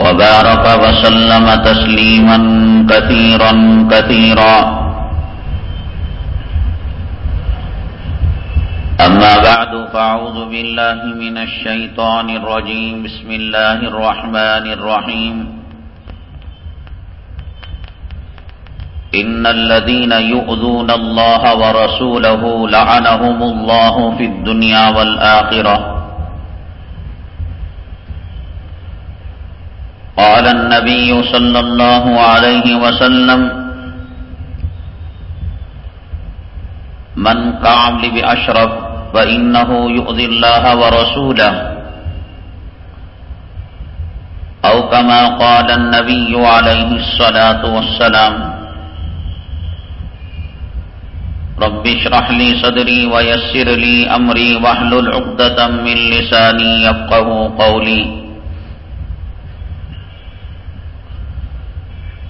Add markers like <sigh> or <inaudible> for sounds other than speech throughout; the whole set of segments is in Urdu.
وبارك وسلم تسليما كثيرا كثيرا. أما بعد فأعوذ بالله من الشيطان الرجيم. بسم الله الرحمن الرحيم. إن الذين يؤذون الله ورسوله لعنهم الله في الدنيا والآخرة. قال النبي صلى الله عليه وسلم من قام بأشرف فإنه يؤذي الله ورسوله. أو كما قال النبي عليه الصلاة والسلام رب اشرح لي صدري ويسر لي أمري واحلل عقدة من لساني يفقه قولي.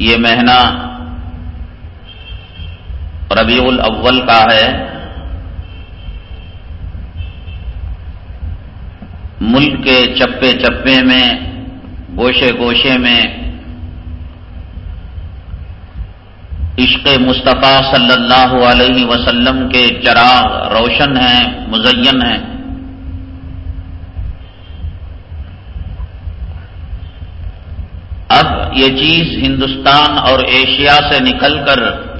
یہ مہینہ ربیع الاول کا ہے۔ ملک کے چپے چپے میں، گوشے گوشے میں عشق مصطفیٰ صلی اللہ علیہ وسلم کے چراغ روشن ہیں، مزین ہیں۔ اب یہ چیز ہندوستان اور ایشیا سے نکل کر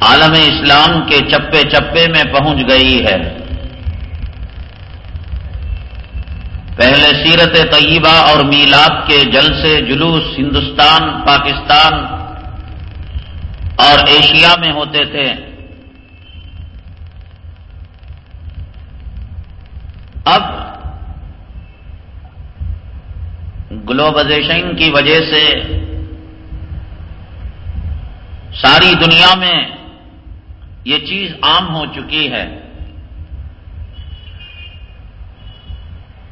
عالم اسلام کے چپے چپے میں پہنچ گئی ہے۔ پہلے سیرت طیبہ اور میلاد کے جلسے جلوس ہندوستان، پاکستان اور ایشیا میں ہوتے تھے۔ اب گلوبلائزیشن کی وجہ سے ساری دنیا میں یہ چیز عام ہو چکی ہے۔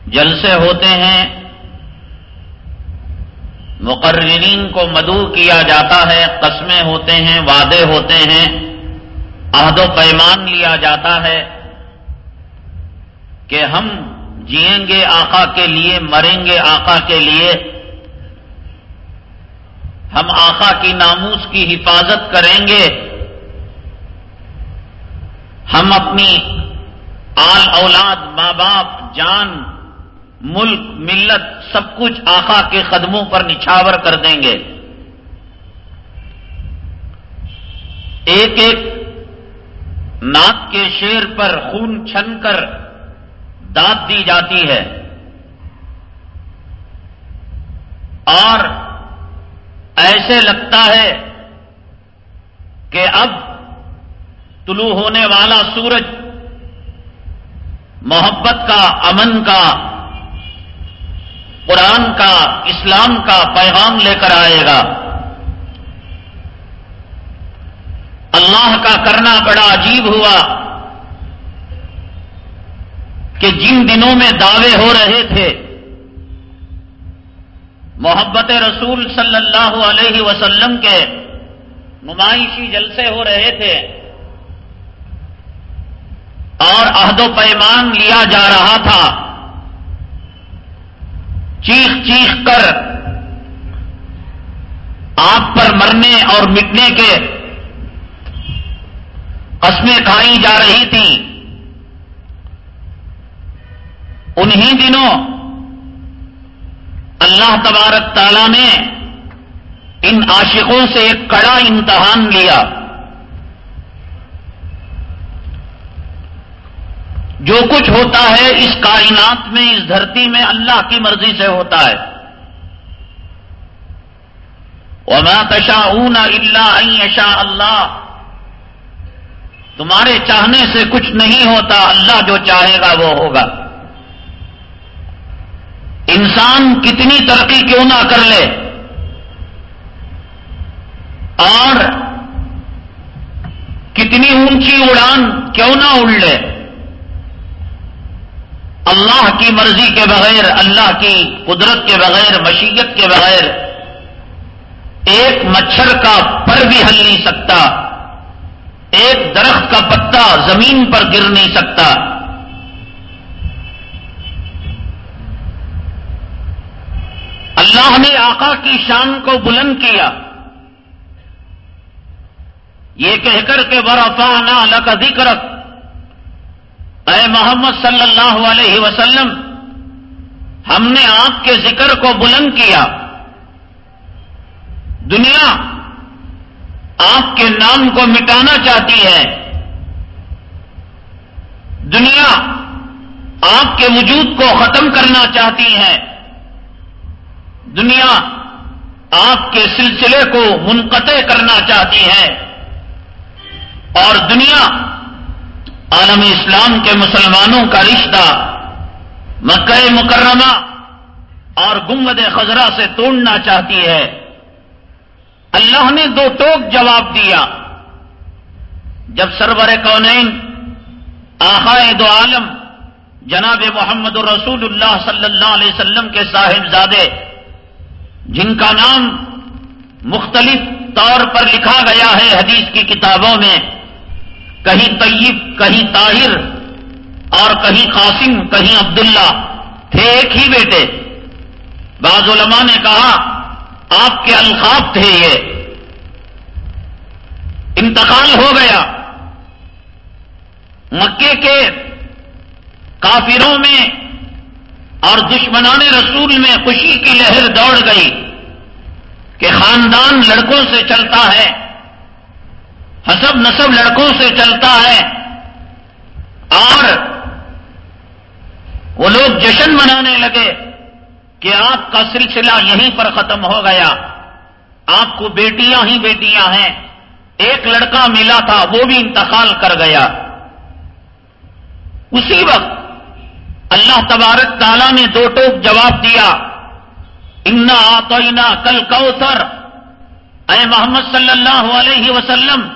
جلسے ہوتے ہیں، مقررین کو مدعو کیا جاتا ہے، قسمیں ہوتے ہیں، وعدے ہوتے ہیں، عہد و پیمان لیا جاتا ہے کہ ہم جئیں گے آقا کے لیے، مریں گے آقا کے لیے۔ ہم آقا کی ناموس کی حفاظت کریں گے۔ ہم اپنی آل اولاد، ماں باپ، جان، ملک، ملت، سب کچھ آقا کے قدموں پر نچھاور کر دیں گے۔ ایک ایک ناک کے شیر پر خون چھن کر دانت دی جاتی ہے۔ اور ایسے لگتا ہے کہ اب طلوع ہونے والا سورج محبت کا، امن کا، قرآن کا، اسلام کا پیغام لے کر آئے گا۔ اللہ کا کرنا بڑا عجیب ہوا۔ کہ جن دنوں میں دعوے ہو رہے تھے، محبت رسول صلی اللہ علیہ وسلم کے نمائشی جلسے ہو رہے تھے، اور عہد و پیمان لیا جا رہا تھا، چیخ چیخ کر آپ پر مرنے اور مٹنے کے قسمیں کھائی جا رہی تھیں۔ انہی دنوں اللہ تبارک تعالی نے ان عاشقوں سے ایک کڑا امتحان لیا۔ جو کچھ ہوتا ہے اس کائنات میں، اس دھرتی میں اللہ کی مرضی سے ہوتا ہے۔ وما تشاءون الا ان يشاء اللہ تمہارے چاہنے سے کچھ نہیں ہوتا، اللہ جو چاہے گا وہ ہوگا۔ انسان کتنی ترقی کیوں نہ کر لے اور کتنی اونچی اڑان کیوں نہ اڑ لے اللہ کی مرضی کے بغیر، اللہ کی قدرت کے بغیر، مشیت کے بغیر ایک مچھر کا پر بھی ہل نہیں سکتا، ایک درخت کا پتا زمین پر گر نہیں سکتا۔ اللہ نے آقا کی شان کو بلند کیا۔ یہ کہہ کر کے برفا نہ الگ ذکر اے محمد صلی اللہ علیہ وسلم، ہم نے آپ کے ذکر کو بلند کیا۔ دنیا آپ کے نام کو مٹانا چاہتی ہے۔ دنیا آپ کے وجود کو ختم کرنا چاہتی ہے۔ دنیا آپ کے سلسلے کو منقطع کرنا چاہتی ہے اور دنیا عالم اسلام کے مسلمانوں کا رشتہ مکہ مکرمہ اور گمد خزرہ سے توڑنا چاہتی ہے۔ اللہ نے دو ٹوک جواب دیا۔ جب سرور کونین آخائے دو عالم، جناب محمد رسول اللہ صلی اللہ علیہ وسلم کے صاحب زادے جن کا نام مختلف طور پر لکھا گیا ہے حدیث کی کتابوں میں، کہیں طیب، کہیں طاہر اور کہیں قاسم، کہیں عبداللہ، تھے ایک ہی بیٹے۔ بعض علماء نے کہا، آپ کے الخاب تھے یہ۔ انتقال ہو گیا۔ مکے کے کافروں میں اور دشمنان رسول میں خوشی کی لہر دوڑ گئی کہ خاندان لڑکوں سے چلتا ہے، حسب نصب لڑکوں سے چلتا ہے، اور وہ لوگ جشن منانے لگے کہ آپ کا سلسلہ یہیں پر ختم ہو گیا۔ آپ کو بیٹیاں ہی بیٹیاں ہیں۔ ایک لڑکا ملا تھا، وہ بھی انتقال کر گیا۔ اسی وقت اللہ تبارک تعالیٰ نے دو ٹوک جواب دیا۔ انا آتونا کل کوثر اے محمد صلی اللہ علیہ وسلم،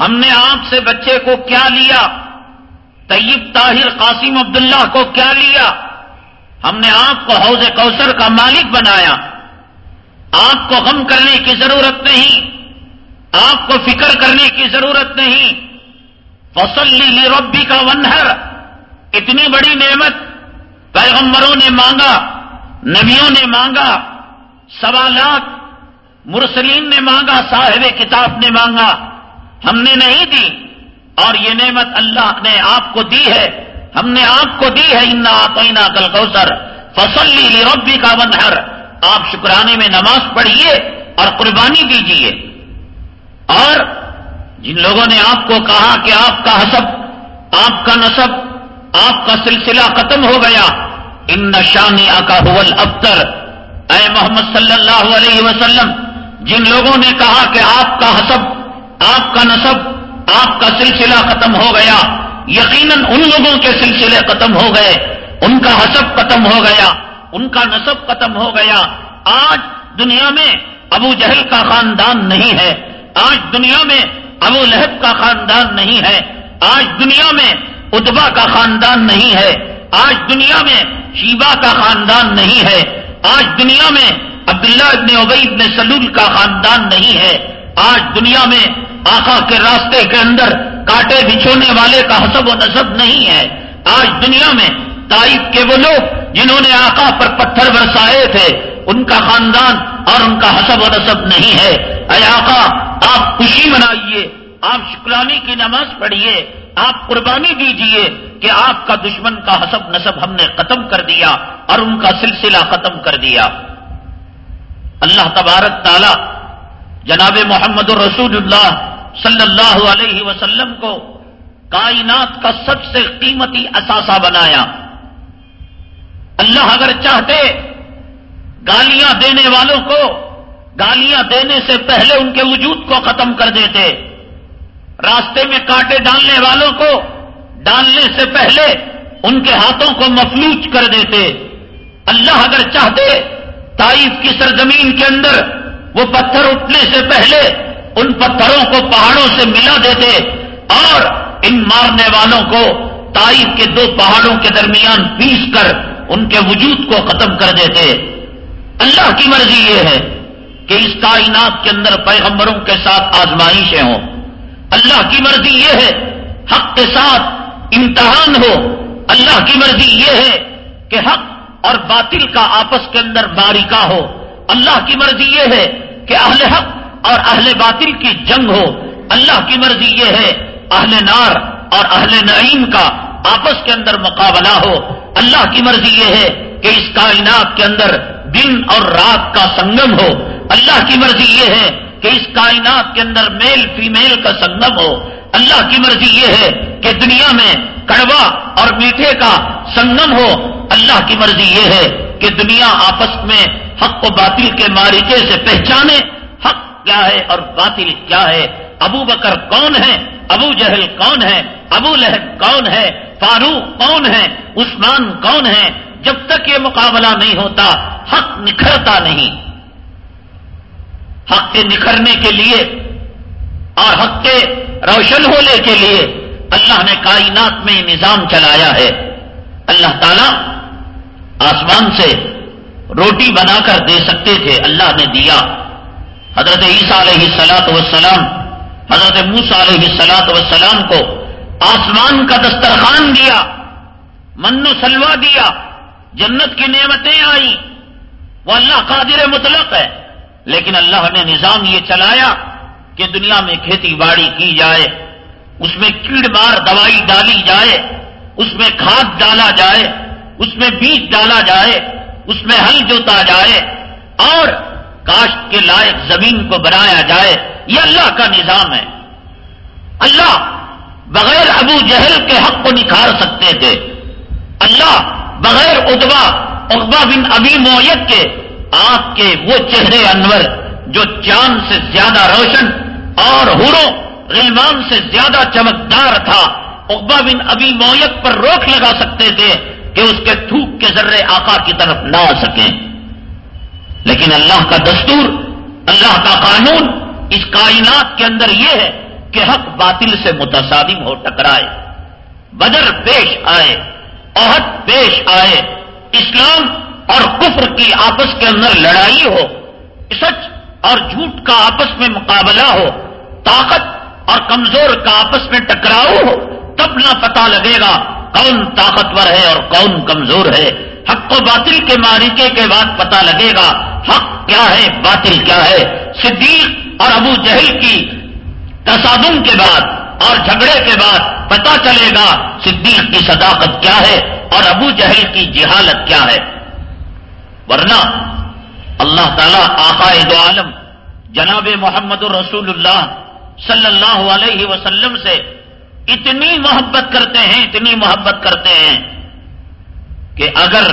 ہم نے آپ سے بچے کو کیا لیا؟ طیب طاہر قاسم عبداللہ کو کیا لیا؟ ہم نے آپ کو حوض کوثر کا مالک بنایا۔ آپ کو غم کرنے کی ضرورت نہیں۔ آپ کو فکر کرنے کی ضرورت نہیں۔ فصلی ربی کا ونہر اتنی بڑی نعمت۔ پیغمبروں نے مانگا، نبیوں نے مانگا، سوالات مرسلین نے مانگا، صاحب کتاب نے مانگا۔ ہم نے نہیں دی، اور یہ نعمت اللہ نے آپ کو دی ہے۔ ہم نے آپ کو دی ہے، انا آپینا کل کوسر فصل لی ربی کا بندھر آپ شکرانے میں نماز پڑھیے اور قربانی دیجیے۔ اور جن لوگوں نے آپ کو کہا کہ آپ کا حسب، آپ کا نصب آپ کا سلسلہ ختم ہو گیا۔ ان نشانی کا حول ابتر۔ اے محمد صلی اللہ علیہ وسلم، جن لوگوں نے کہا کہ آپ کا حسب، آپ کا نصب، آپ کا سلسلہ ختم ہو گیا۔ یقیناً ان لوگوں کے سلسلے ختم ہو گئے۔ ان کا حسب ختم ہو گیا۔ ان کا نصب ختم ہو گیا۔ آج دنیا میں ابو جہل کا خاندان نہیں ہے۔ آج دنیا میں ابو لہب کا خاندان نہیں ہے۔ آج دنیا میں ادبا کا خاندان نہیں ہے۔ آج دنیا میں شیبا کا خاندان نہیں ہے۔ آج دنیا میں عبداللہ ابن عبید ابن سلول کا خاندان نہیں ہے۔ آج دنیا میں آقا کے راستے کے اندر کاٹے بچھونے والے کا حسب و نصب نہیں ہے۔ آج دنیا میں تائف کے وہ لوگ جنہوں نے آقا پر پتھر برسائے تھے، ان کا خاندان اور ان کا حسب و نصب نہیں ہے۔ اے آقا، آپ خوشی منائیے، آپ شکرانی کی نماز پڑھیے۔ آپ قربانی دیجیے کہ آپ کا دشمن کا حسب نصب ہم نے ختم کر دیا اور ان کا سلسلہ ختم کر دیا۔ اللہ تبارک تعالی جناب محمد الرسول اللہ صلی اللہ علیہ وسلم کو کائنات کا سب سے قیمتی اثاثہ بنایا۔ اللہ اگر چاہتے گالیاں دینے والوں کو، گالیاں دینے سے پہلے ان کے وجود کو ختم کر دیتے۔ راستے میں کانٹے ڈالنے والوں کو ڈالنے سے پہلے ان کے ہاتھوں کو مفلوج کر دیتے۔ اللہ اگر چاہتے تائف کی سرزمین کے اندر وہ پتھر اٹھنے سے پہلے ان پتھروں کو پہاڑوں سے ملا دیتے اور ان مارنے والوں کو تائف کے دو پہاڑوں کے درمیان پیس کر ان کے وجود کو ختم کر دیتے۔ اللہ کی مرضی یہ ہے کہ اس کائنات کے اندر پیغمبروں کے ساتھ آزمائشیں ہوں۔ اللہ کی مرضی یہ ہے حق کے ساتھ امتحان ہو، اللہ کی مرضی یہ ہے کہ حق اور باطل کا آپس کے اندر باریکا ہو۔ اللہ کی مرضی یہ ہے کہ اہل حق اور اہل باطل کی جنگ ہو۔ اللہ کی مرضی یہ ہے اہل نار اور اہل نعیم کا آپس کے اندر مقابلہ ہو۔ اللہ کی مرضی یہ ہے کہ اس کائنات کے اندر دن اور رات کا سنگم ہو۔ اللہ کی مرضی یہ ہے کہ اس کائنات کے اندر میل فیمیل کا سنگم ہو۔ اللہ کی مرضی یہ ہے کہ دنیا میں کڑوا اور میٹھے کا سنگم ہو۔ اللہ کی مرضی یہ ہے کہ دنیا آپس میں حق و باطل کے مارکے سے پہچانے حق کیا ہے اور باطل کیا ہے۔ ابو بکر کون ہے؟ ابو جہل کون ہے؟ ابو لہب کون ہے؟ فاروق کون ہے؟ عثمان کون ہے؟ جب تک یہ مقابلہ نہیں ہوتا، حق نکھرتا نہیں۔ حق کے نکھرنے کے لیے اور حق کے روشن ہونے کے لیے اللہ نے کائنات میں نظام چلایا ہے۔ اللہ تعالی آسمان سے روٹی بنا کر دے سکتے تھے، اللہ نے دیا۔ حضرت عیسیٰ علیہ سلاط وسلام حضرت موسا علیہ سلاط وسلام کو آسمان کا دسترخوان دیا، من و سلوا دیا، جنت کی نعمتیں آئی وہ اللہ قادر مطلق ہے۔ لیکن اللہ نے نظام یہ چلایا کہ دنیا میں کھیتی باڑی کی جائے، اس میں کیڑ مار دوائی ڈالی جائے، اس میں کھاد ڈالا جائے، اس میں بیج ڈالا جائے، اس میں ہل جوتا جائے اور کاشت کے لائق زمین کو بنایا جائے، یہ اللہ کا نظام ہے۔ اللہ بغیر ابو جہل کے حق کو نکھار سکتے تھے۔ اللہ بغیر ادبا اقبا بن ابی مویت کے آپ کے وہ چہرے انور جو چاند سے زیادہ روشن اور ہوروں غلمان سے زیادہ چمکدار تھا اقبا بن ابی مویت پر روک لگا سکتے تھے کہ اس کے تھوک کے ذرے آقا کی طرف نہ آ سکیں۔ لیکن اللہ کا دستور، اللہ کا قانون اس کائنات کے اندر یہ ہے کہ حق باطل سے متصادم ہو ٹکرائے، بدر پیش آئے، عہد پیش آئے، اسلام اور کفر کی آپس کے اندر لڑائی ہو سچ اور جھوٹ کا آپس میں مقابلہ ہو، طاقت اور کمزور کا آپس میں ٹکراؤ ہو، تب نہ پتا لگے گا کون طاقتور ہے اور کون کمزور ہے۔ حق و باطل کے مارکے کے بعد پتا لگے گا حق کیا ہے، باطل کیا ہے۔ صدیق اور ابو جہل کی تصادم کے بعد اور جھگڑے کے بعد پتا چلے گا صدیق کی صداقت کیا ہے اور ابو جہل کی جہالت کیا ہے۔ ورنہ اللہ تعالیٰ آقائے دو عالم جناب محمد الرسول اللہ صلی اللہ علیہ وسلم سے اتنی محبت کرتے ہیں، اتنی محبت کرتے ہیں کہ اگر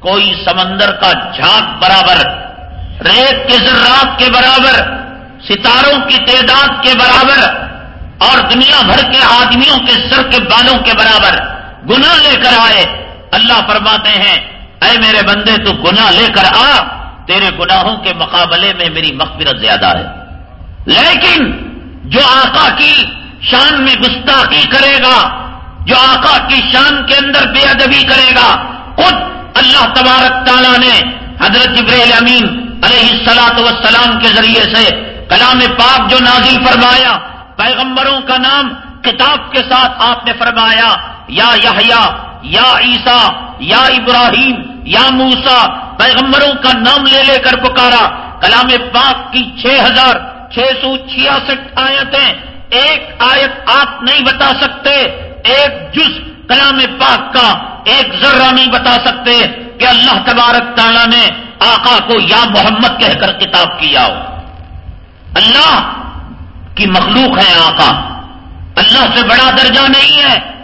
کوئی سمندر کا جھاگ برابر، ریت کے ذرات کے برابر، ستاروں کی تعداد کے برابر اور دنیا بھر کے آدمیوں کے سر کے بالوں کے برابر گناہ لے کر آئے، اللہ فرماتے ہیں اے میرے بندے، تو گناہ لے کر آ، تیرے گناہوں کے مقابلے میں میری مغفرت زیادہ ہے۔ لیکن جو آقا کی شان میں گستاخی کرے گا، جو آقا کی شان کے اندر بے ادبی کرے گا، خود اللہ تبارک تعالیٰ نے حضرت جبریل امین علیہ السلاط وسلام کے ذریعے سے کلام پاک جو نازل فرمایا، پیغمبروں کا نام کتاب کے ساتھ آپ نے فرمایا، یا یحیا یا عیسا یا ابراہیم، یا موسا پیغمبروں کا نام لے لے کر پکارا۔ کلام پاک کی چھ ہزار چھ سو چھیاسٹھ آیتیں، ایک آیت آپ نہیں بتا سکتے، ایک جز کلام پاک کا ایک ذرہ نہیں بتا سکتے کہ اللہ تبارک تعالیٰ نے آقا کو یا محمد کہہ کر کتاب کیا ہو۔ اللہ کی مخلوق ہے آقا۔ اللہ سے بڑا درجہ نہیں ہے۔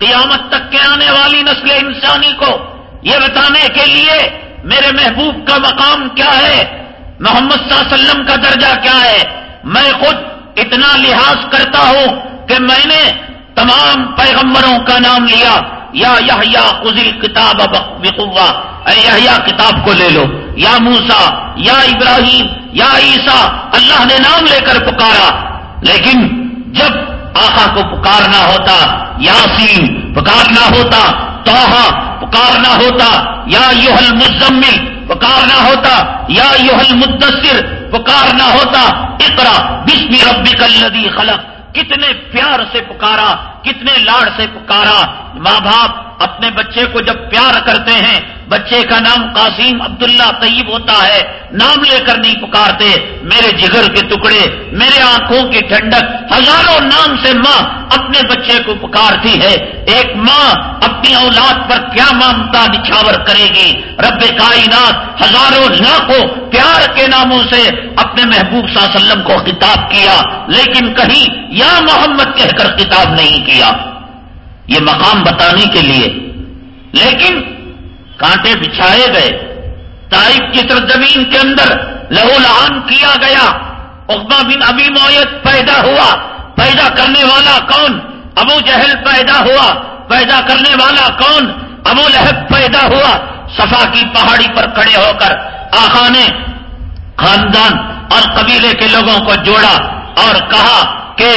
قیامت تک کے آنے والی نسل انسانی کو یہ بتانے کے لیے میرے محبوب کا مقام کیا ہے؟ محمد صلی اللہ علیہ وسلم کا درجہ کیا ہے؟ میں خود اتنا لحاظ کرتا ہوں کہ میں نے تمام پیغمبروں کا نام لیا۔ یا یا خزی کتاب بقوا اے کتاب کو لے لو۔ یا موسا یا ابراہیم، یا عیسا اللہ نے نام لے کر پکارا۔ لیکن جب آخا کو پکارنا ہوتا، یاسین پکارنا ہوتا توحا پکارنا ہوتا، یا یوہل مزمل پکارنا ہوتا، یا یوہل مدثر پکارنا ہوتا اقرا بسم ربک الذی خلق۔ کتنے پیار سے پکارا، کتنے لاڑ سے پکارا۔ ماں باپ اپنے بچے کو جب پیار کرتے ہیں بچے کا نام قاسم عبداللہ طیب ہوتا ہے، نام لے کر نہیں پکارتے، میرے جگر کے ٹکڑے، میرے آنکھوں کی ٹھنڈک، ہزاروں نام سے ماں اپنے بچے کو پکارتی ہے۔ ایک ماں اپنی اولاد پر کیا مامتا نچھاور کرے گی؟ رب کائنات ہزاروں لاکھوں پیار کے ناموں سے اپنے محبوب صلی اللہ علیہ وسلم کو خطاب کیا، لیکن کہیں یا محمد کہہ کر خطاب نہیں کیا۔ یہ مقام بتانے کے لیے۔ لیکن کانٹے بچھائے گئے۔ تائف کی سرزمین کے اندر لہو لہان کیا گیا۔ اقبا بن ابھی مویت پیدا ہوا۔ پیدا کرنے والا کون؟ ابو جہل پیدا ہوا۔ پیدا کرنے والا کون؟ ابو لہب پیدا ہوا۔ صفا کی پہاڑی پر کھڑے ہو کر آخا نے خاندان اور قبیلے کے لوگوں کو جوڑا اور کہا کہ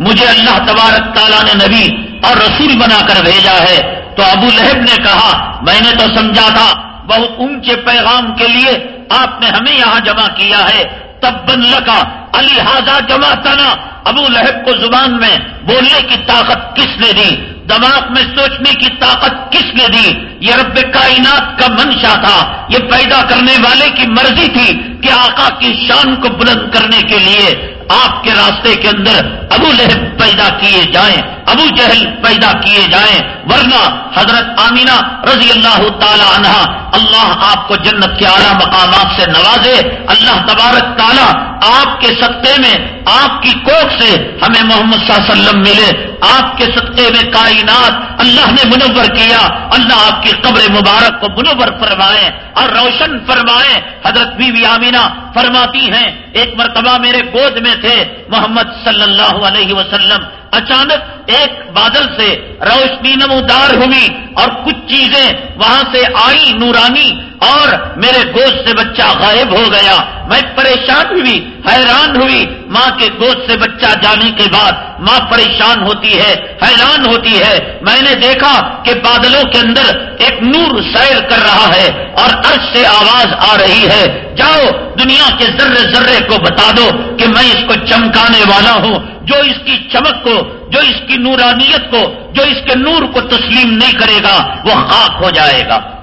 مجھے اللہ تبارک تعالیٰ نے نبی اور رسول بنا کر بھیجا ہے۔ تو ابو لہب نے کہا، میں نے تو سمجھا تھا بہت اونچے پیغام کے لیے آپ نے ہمیں یہاں جمع کیا ہے۔ تب بن لگا علی حاضہ جمع تنا۔ ابو لہب کو زبان میں بولنے کی طاقت کس نے دی؟ دماغ میں سوچنے کی طاقت کس نے دی؟ یہ رب کائنات کا منشا تھا۔ یہ پیدا کرنے والے کی مرضی تھی کہ آقا کی شان کو بلند کرنے کے لیے آپ کے راستے کے اندر ابو لہب پیدا کیے جائیں۔ ابو جہل پیدا کیے جائیں، ورنہ حضرت آمینہ رضی اللہ تعالی عنہ اللہ آپ کو جنت کے اعلیٰ مقامات سے نوازے۔ اللہ تبارک تعالیٰ آپ کے سطح میں آپ کی کوک سے ہمیں محمد صلی اللہ علیہ وسلم ملے۔ آپ کے سطح میں کائنات اللہ نے منور کیا۔ اللہ آپ کی قبر مبارک کو منور فرمائے اور روشن فرمائے۔ حضرت بی بی آمینہ فرماتی ہیں، ایک مرتبہ میرے گود میں تھے محمد صلی اللہ علیہ وسلم۔ اچانک ایک بادل سے روشنی نمودار ہوئی اور کچھ چیزیں وہاں سے آئی نورانی اور میرے گوشت سے بچہ غائب ہو گیا۔ میں پریشان ہوئی، حیران ہوئی۔ ماں کے گوشت سے بچہ جانے کے بعد ماں پریشان ہوتی ہے، حیران ہوتی ہے۔ میں نے دیکھا کہ بادلوں کے اندر ایک نور سیر کر رہا ہے اور عرش سے آواز آ رہی ہے۔ جاؤ، دنیا کے ذرے ذرے کو بتا دو کہ میں اس کو چمکانے والا ہوں۔ جو اس کی چمک کو، جو اس کی نورانیت کو، جو اس کے نور کو تسلیم نہیں کرے گا، وہ خاک ہو جائے گا۔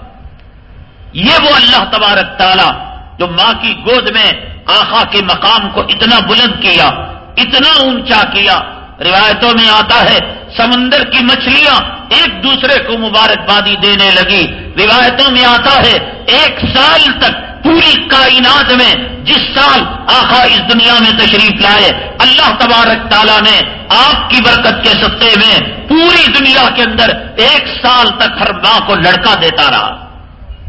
یہ وہ اللہ تبارک تعالیٰ جو ماں کی گود میں آخا کے مقام کو اتنا بلند کیا، اتنا اونچا کیا۔ روایتوں میں آتا ہے، سمندر کی مچھلیاں ایک دوسرے کو مبارکبادی دینے لگی۔ روایتوں میں آتا ہے، ایک سال تک پوری کائنات میں جس سال آخا اس دنیا میں تشریف لائے، اللہ تبارک تعالیٰ نے آپ کی برکت کے سطح میں پوری دنیا کے اندر ایک سال تک ہر ماں کو لڑکا دیتا رہا۔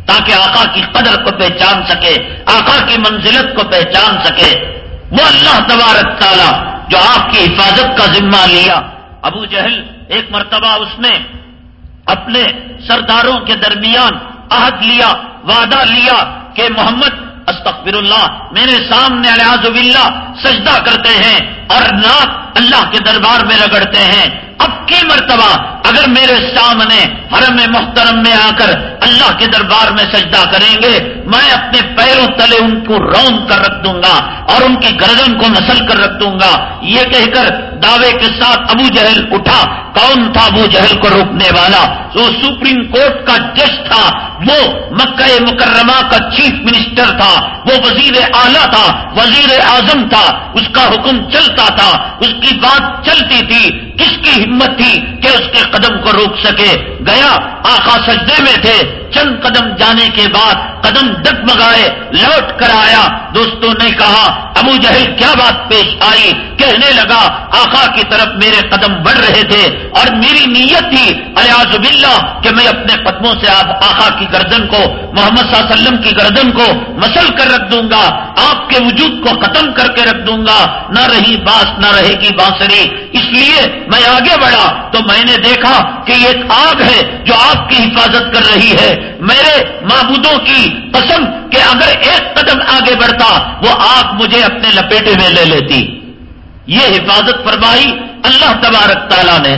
تاکہ آقا کی قدر کو پہچان سکے، آقا کی منزلت کو پہچان سکے۔ وہ اللہ تبارک تعالیٰ جو آپ کی حفاظت کا ذمہ لیا۔ ابو جہل ایک مرتبہ اس نے اپنے سرداروں کے درمیان عہد لیا، وعدہ لیا کہ محمد استغفر اللہ میرے سامنے الیاز باللہ سجدہ کرتے ہیں اور ناک اللہ کے دربار میں رگڑتے ہیں۔ اب کی مرتبہ اگر میرے سامنے حرم محترم میں آ کر اللہ کے دربار میں سجدہ کریں گے، میں اپنے پیروں تلے ان کو رون کر رکھ دوں گا اور ان کی گردن کو مسل کر رکھ دوں گا۔ یہ کہہ کر دعوے کے ساتھ ابو جہل اٹھا۔ کون تھا ابو جہل کو روکنے والا؟ وہ سپریم کورٹ کا جج تھا۔ وہ مکہ مکرمہ کا چیف منسٹر تھا۔ وہ وزیر اعلیٰ تھا۔ وزیر اعظم تھا۔ اس کا حکم چلتا تھا۔ اس کی بات چلتی تھی۔ کس کی ہمت تھی کہ اس کے قدم کو روک سکے۔ گیا آخا سجدے میں تھے۔ چند قدم جانے کے بعد قدم ڈگمگائے، لوٹ کر آیا۔ دوستوں نے کہا، ابو جہل کیا بات پیش آئی؟ کہنے لگا آخا کی طرف میرے قدم بڑھ رہے تھے اور میری نیت تھی الیاز باللہ، کہ میں اپنے قدموں سے آپ آخا کی گردن کو، محمد صلی اللہ علیہ وسلم کی گردن کو مسل کر رکھ دوں گا۔ آپ کے وجود کو ختم کر کے رکھ دوں گا۔ نہ رہی باس، نہ رہے گی بانسری۔ اس لیے میں آگے بڑھا تو میں نے دیکھا کہ یہ آگ ہے جو آپ کی حفاظت کر رہی ہے۔ میرے معبودوں کی قسم کہ اگر ایک قدم آگے بڑھتا، وہ آگ مجھے اپنے لپیٹے میں لے لیتی۔ یہ حفاظت فرمائی اللہ تبارک تعالیٰ نے۔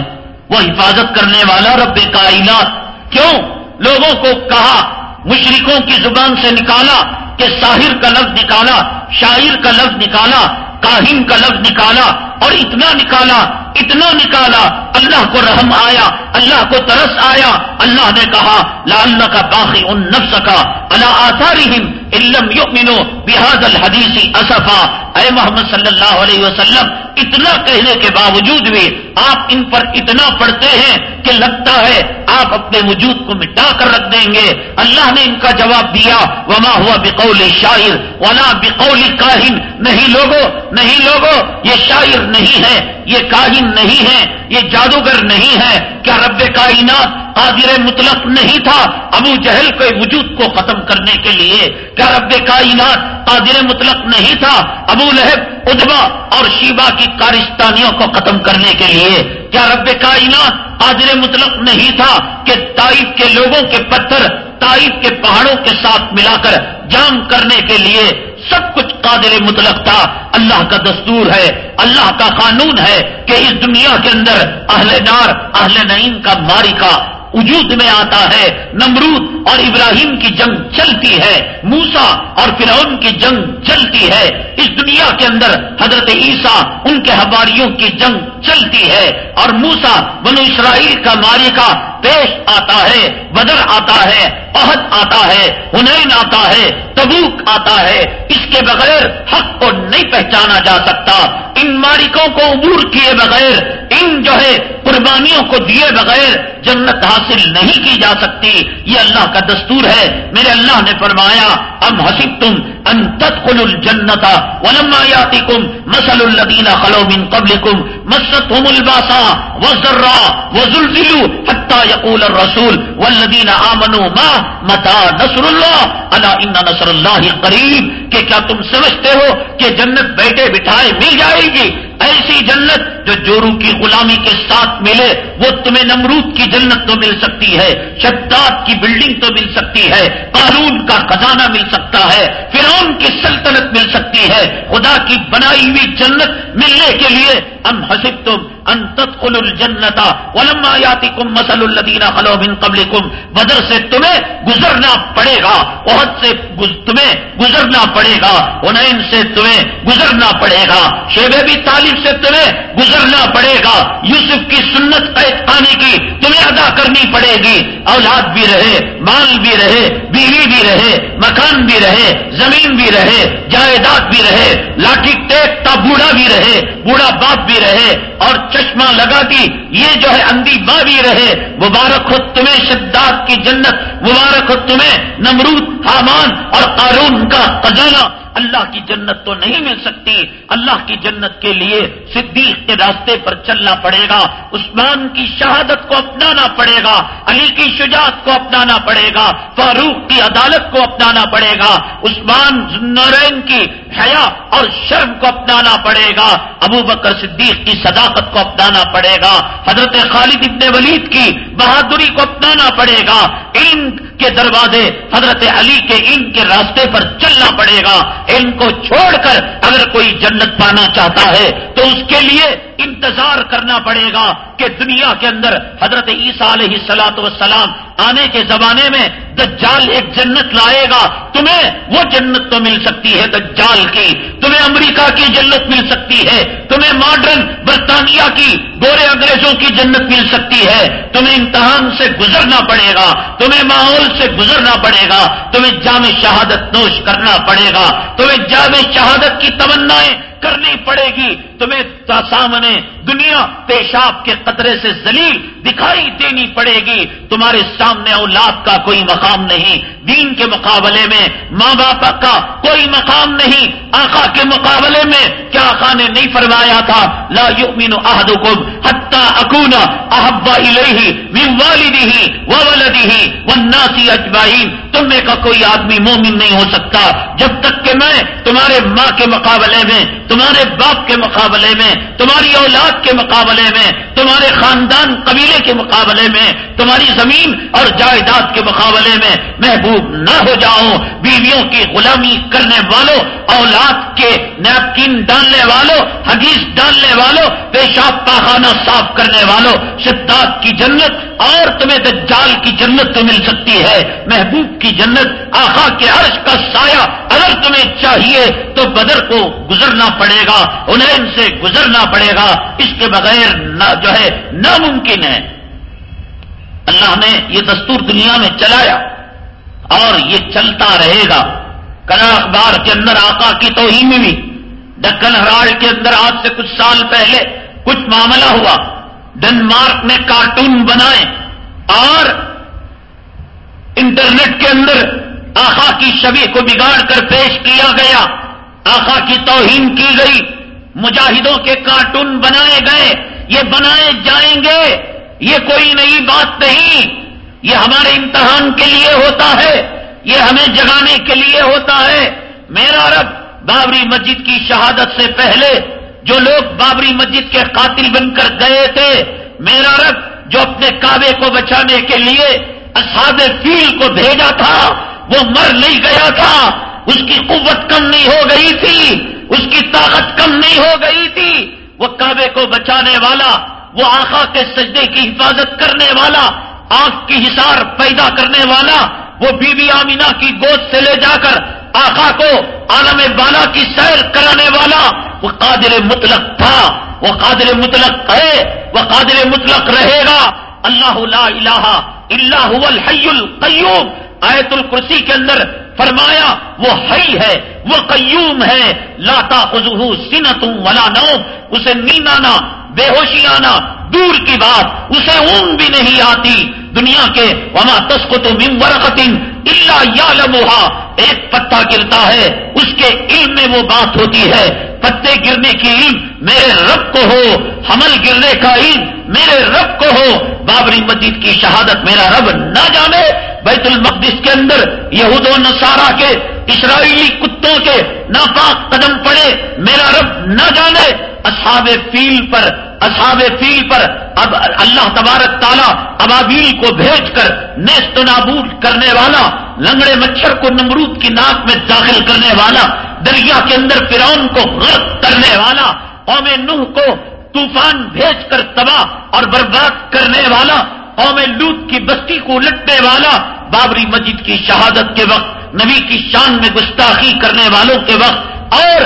وہ حفاظت کرنے والا رب کائنات۔ کیوں؟ لوگوں کو کہا، مشرکوں کی زبان سے نکالا کہ ساحر کا لفظ نکالا، شاعر کا لفظ نکالا، کاہن کا لفظ نکالا۔ اور اتنا نکالا اتنا نکالا، اللہ کو رحم آیا، اللہ کو ترس آیا، اللہ نے کہا لال کا باقی ان نفس کا اللہ آثاری علم یؤمنو بحاد اصفا اے محمد صلی اللہ علیہ وسلم، اتنا کہنے کے باوجود بھی آپ ان پر اتنا پڑھتے ہیں کہ لگتا ہے آپ اپنے وجود کو مٹا کر رکھ دیں گے۔ اللہ نے ان کا جواب دیا، وما ہوا بقول شاعر، ولا بقول کاہن۔ نہیں لوگو نہیں لوگو، یہ شاعر نہیں ہے، یہ کاہن نہیں ہے، یہ جادوگر نہیں ہے۔ کیا رب کائنات قادر مطلق نہیں تھا؟ ابو جہل کے وجود کو ختم کرنے کے لیے۔ کیا رب کائنات قادر مطلق نہیں تھا؟ ابو لہب ادبا اور شیبا کی کارستانیوں کو ختم کرنے کے لیے۔ کیا رب کائنات قادر مطلق نہیں تھا کہ تائف کے لوگوں کے پتھر تائف کے پہاڑوں کے ساتھ ملا کر جام کرنے کے لیے سب کچھ قادر مطلق تھا۔ اللہ کا دستور ہے، اللہ کا قانون ہے کہ اس دنیا کے اندر اہل نار، اہل نعیم کا ماری کا وجود میں آتا ہے۔ نمرود اور ابراہیم کی جنگ چلتی ہے موسا اور فرعون کی جنگ چلتی ہے۔ اس دنیا کے اندر حضرت عیسیٰ ان کے ہواریوں کی جنگ چلتی ہے اور موسا بنو اسرائیل کا ماری کا پیش آتا ہے، بدر آتا ہے، عہد آتا ہے ہنین آتا ہے، تبوک آتا ہے۔ اس کے بغیر حق کو نہیں پہچانا جا سکتا۔ ان مالکوں کو عبور کیے بغیر، ان جو ہے قربانیوں کو دیے بغیر جنت حاصل نہیں کی جا سکتی۔ یہ اللہ کا دستور ہے۔ میرے اللہ نے فرمایا، ام حسب تم ان تدخلوا الجنت ولما ياتكم مثل الذين خلو من قبلكم مستهم الباساء والضراء وزلزلوا حتى يقول الرسول والذين امنوا ما متى نصر الله؟ الا ان نصر الله قريب، کہ کیا تم سمجھتے ہو کہ جنت بیٹھے بٹھائے مل جائے گی؟ ایسی جنت جو جورو کی غلامی کے ساتھ ملے، وہ تمہیں نمرود کی جنت تو مل سکتی ہے، شداد کی بلڈنگ تو مل سکتی ہے، قانون کا خزانہ مل سکتا ہے، فرعون کی سلطنت مل سکتی ہے۔ خدا کی بنائی ہوئی جنت ملنے کے لیے ام حسب تم ان تدخل الجنتا ولما یاتکم مثل الذین خلو من قبلکم بدر سے تمہیں گزرنا پڑے گا، عہد سے تمہیں گزرنا پڑے گا انین سے تمہیں گزرنا پڑے گا شیب بھی تعلیم سے تمہیں گزرنا پڑے گا، یوسف کی سنت قید آنے کی تمہیں ادا کرنی پڑے گی، اولاد بھی رہے، مال بھی رہے، بیوی بھی رہے، مکان بھی رہے، زمین بھی رہے، جائیداد بھی رہے، لاٹھی ٹیک کا بوڑھا بھی رہے، بوڑھا باپ بھی رہے، اور چشمہ لگا دی یہ جو ہے اندھی ماں بھی رہے، مبارک خود تمہیں شداد کی جنت، مبارک خود تمہیں نمرود، حامان اور قارون کا خزانہ۔ اللہ کی جنت تو نہیں مل سکتی۔ اللہ کی جنت کے لیے صدیق کے راستے پر چلنا پڑے گا۔ عثمان کی شہادت کو اپنانا پڑے گا۔ علی کی شجاعت کو اپنانا پڑے گا۔ فاروق کی عدالت کو اپنانا پڑے گا۔ عثمان نورین کی حیا اور شرم کو اپنانا پڑے گا۔ ابو بکر صدیق کی صداقت کو اپنانا پڑے گا۔ حضرت خالد ابن ولید کی بہادری کو اپنانا پڑے گا۔ علم کے دروازے حضرت علی کے ان کے راستے پر چلنا پڑے گا۔ ان کو چھوڑ کر اگر کوئی جنت پانا چاہتا ہے تو اس کے لیے انتظار کرنا پڑے گا کہ دنیا کے اندر حضرت عیسیٰ علیہ سلاۃ وسلام آنے کے زمانے میں دجال ایک جنت لائے گا۔ تمہیں وہ جنت تو مل سکتی ہے دجال کی۔ تمہیں امریکہ کی جنت مل سکتی ہے۔ تمہیں ماڈرن برطانیہ کی گورے انگریزوں کی جنت مل سکتی ہے۔ تمہیں امتحان سے گزرنا پڑے گا۔ تمہیں ماحول سے گزرنا پڑے گا۔ تمہیں جامع شہادت نوش کرنا پڑے گا۔ تمہیں جامع شہادت کی تمنائیں کرنی پڑے گی۔ تمہیں سامنے دنیا پیشاب کے قطرے سے ذلیل دکھائی دینی پڑے گی۔ تمہارے سامنے اولاد کا کوئی مقام نہیں۔ دین کے مقابلے میں ماں باپ کا کوئی مقام نہیں۔ آقا کے مقابلے میں کیا آقا نے نہیں فرمایا تھا؟ لا یؤمن احدکم حتی اکون احبا الیہ من والدہ وولدہ والناس اجمعین۔ تم میں کا کوئی آدمی مومن نہیں ہو سکتا۔ جب تک کہ میں تمہارے ماں کے مقابلے میں، تمہارے باپ کے مقابلے مقابلے میں، تمہاری اولاد کے مقابلے میں، تمہارے خاندان قبیلے کے مقابلے میں، تمہاری زمین اور جائیداد کے مقابلے میں محبوب نہ ہو جاؤ بیویوں کی غلامی کرنے والوں، اولاد کے نیپکن ڈالنے والوں، حدیث ڈالنے والوں، پیشاب پاخانہ صاف کرنے والوں، شداد کی جنت اور تمہیں دجال کی جنت تو مل سکتی ہے، محبوب کی جنت آخا کے عرش کا سایہ اگر تمہیں چاہیے تو بدر کو گزرنا پڑے گا، انہیں سے گزرنا پڑے گا، اس کے بغیر جو ہے، ناممکن ہے۔ اللہ نے یہ دستور دنیا میں چلایا اور یہ چلتا رہے گا۔ کلا اخبار کے اندر آقا کی توہین بھی ڈکن ہراڑ کے اندر آج سے کچھ سال پہلے کچھ معاملہ ہوا۔ ڈنمارک میں کارٹون بنائے اور انٹرنیٹ کے اندر آخا کی شبی کو بگاڑ کر پیش کیا گیا۔ آخا کی توہین کی گئی۔ مجاہدوں کے کارٹون بنائے گئے، یہ بنائے جائیں گے، یہ کوئی نئی بات نہیں۔ یہ ہمارے امتحان کے لیے ہوتا ہے، یہ ہمیں جگانے کے لیے ہوتا ہے۔ میرا رب، بابری مسجد کی شہادت سے پہلے جو لوگ بابری مسجد کے قاتل بن کر گئے تھے، میرا رب جو اپنے کعبے کو بچانے کے لیے اصحاب فیل کو بھیجا تھا، وہ مر نہیں گیا تھا، اس کی قوت کم نہیں ہو گئی تھی۔ اس کی طاقت کم نہیں ہو گئی تھی، وہ کعبے کو بچانے والا، وہ آخا کے سجدے کی حفاظت کرنے والا آنکھ کی حسار پیدا کرنے والا، وہ بی بی آمینہ کی گود سے لے جا کر آخا کو عالم بالا کی سیر کرانے والا، وہ قادر مطلق تھا، وہ قادر مطلق ہے، وہ قادر مطلق رہے گا۔ اللہ لا الہ الا هو الحی القیوم۔ آیت الکرسی کے اندر فرمایا، وہ حی ہے، وہ قیوم ہے لاتا خزو سنت ولا نوم، اسے نیند آنا بے ہوشی آنا دور کی بات، اسے اون بھی نہیں آتی، دنیا کے، وما تسکت من ورقتن الا یعلمها ایک پتا گرتا ہے، اس کے علم میں وہ بات ہوتی ہے۔ پتے گرنے کی علم میرے رب کو ہو، حمل گرنے کا علم میرے رب کو ہو۔ بابری مسجد کی شہادت میرا رب نہ جانے۔ بیت المقدس کے اندر یہود و نصارہ کے، اسرائیلی کتوں کے ناپاک قدم پڑے، میرا رب نہ جانے۔ اصحاب فیل پر اصحاب فیل پر اب اللہ تبارک تعالیٰ ابابیل کو بھیج کر نیست نابود کرنے والا، لنگڑے مچھر کو نمرود کی ناک میں داخل کرنے والا، دریا کے اندر فرعون کو غرق کرنے والا، قوم نوح کو طوفان بھیج کر تباہ اور برباد کرنے والا، قوم لوت کی بستی کو الٹنے والا، بابری مسجد کی شہادت کے وقت، نبی کی شان میں گستاخی کرنے والوں کے وقت، اور